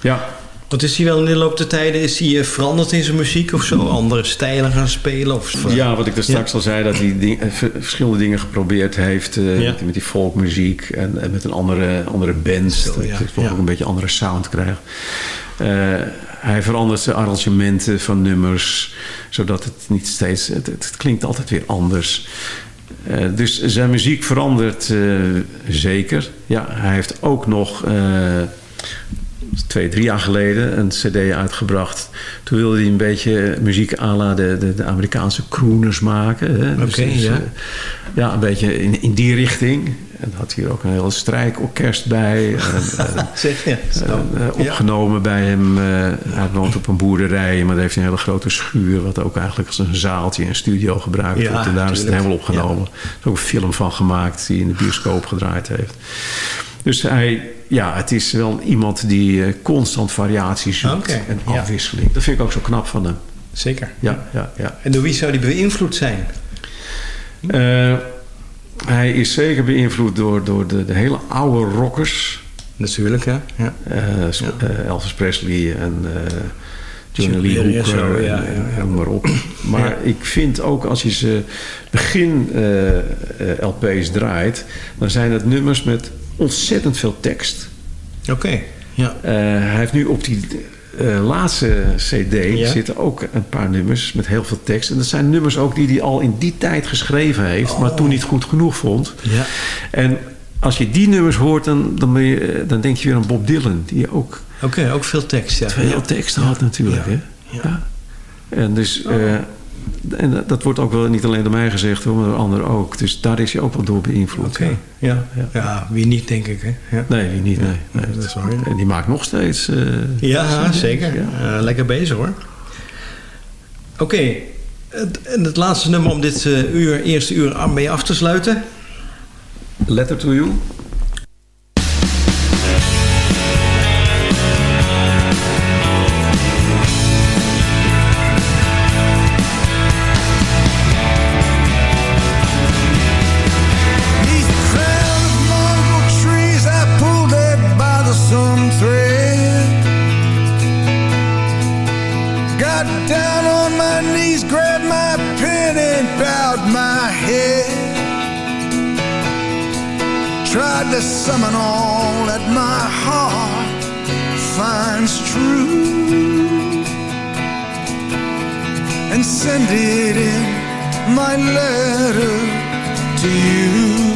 Speaker 5: Ja.
Speaker 4: Ja,
Speaker 5: Want is hij wel in de loop der tijden is hij, eh, veranderd in zijn muziek of zo? Andere stijlen gaan spelen? Of,
Speaker 4: Ja, wat ik daar straks al zei, dat hij ding- eh, ver- verschillende dingen geprobeerd heeft. eh,
Speaker 5: Ja.
Speaker 4: met, die folkmuziek en, en met een andere, andere band.
Speaker 5: Zo,
Speaker 4: dat
Speaker 5: ja.
Speaker 4: toch ook een beetje andere sound krijgt. Eh, hij verandert zijn arrangementen van nummers, zodat het niet steeds. Het, het klinkt altijd weer anders. Eh, dus zijn muziek verandert eh, zeker. Ja, hij heeft ook nog. Eh, twee, drie jaar geleden een cd uitgebracht. Toen wilde hij een beetje muziek à la de, de, de Amerikaanse crooners maken. hè. Dus-
Speaker 5: Oké,
Speaker 4: dus,
Speaker 5: ja.
Speaker 4: eh, ja, een beetje in, in die richting. En had hij ook een hele strijkorkest bij. En, en,
Speaker 5: Zeg, ja.
Speaker 4: en, eh, opgenomen bij hem. eh, hij woont op een boerderij, maar daar heeft hij een hele grote schuur... wat ook eigenlijk als een zaaltje en studio gebruikt
Speaker 5: Ja,
Speaker 4: wordt. En daar is het helemaal opgenomen. Er is ook een film van gemaakt die in de bioscoop gedraaid heeft. Dus hij, ja, het is wel iemand die eh, constant variatie zoekt en
Speaker 5: ja.
Speaker 4: afwisseling. Dat vind ik ook zo knap van hem.
Speaker 5: Zeker.
Speaker 4: Ja, ja, ja.
Speaker 5: En door wie zou die beïnvloed zijn?
Speaker 4: Eh, hij is zeker beïnvloed door, door de, de hele oude rockers.
Speaker 5: Natuurlijk, ja. ja.
Speaker 4: Eh, Elvis Presley en Johnny Lee
Speaker 5: Berry en
Speaker 4: Hooker
Speaker 5: zo,
Speaker 4: en,
Speaker 5: ja, ja,
Speaker 4: maar op. Maar
Speaker 5: Ja.
Speaker 4: ik vind ook als je ze begin LP's draait... dan zijn het nummers met ontzettend veel tekst.
Speaker 5: Oké, ja.
Speaker 4: Eh, hij heeft nu op die eh, laatste cd
Speaker 5: Ja.
Speaker 4: zitten ook een paar nummers met heel veel tekst. En dat zijn nummers ook die hij al in die tijd geschreven heeft... maar toen niet goed genoeg vond.
Speaker 5: Ja.
Speaker 4: En als je die nummers hoort, dan, dan, ben je, eh, dan denk je weer aan Bob Dylan... die ook
Speaker 5: Oké, ook veel tekst, ja.
Speaker 4: veel
Speaker 5: ja.
Speaker 4: teksten had natuurlijk.
Speaker 5: Ja.
Speaker 4: Hè?
Speaker 5: Ja.
Speaker 4: Ja. En dus... eh, en dat- wordt ook wel niet alleen door mij gezegd, hoor, maar door anderen ook. Dus daar is hij ook wel door beïnvloed.
Speaker 5: Oké, ja. Ja. wie niet, denk ik, hè. Ja,
Speaker 4: Nee, wie niet, nee. nee.
Speaker 5: dat is waar.
Speaker 4: En die maakt nog steeds... eh,
Speaker 5: Ja, zeker.
Speaker 4: ja.
Speaker 5: Eh, lekker bezig, hoor. Oké. Het, en het laatste nummer om dit eh, uur, eerste uur mee af te sluiten.
Speaker 4: Letter to you.
Speaker 7: Summon all that my heart finds true and send it in my letter to you.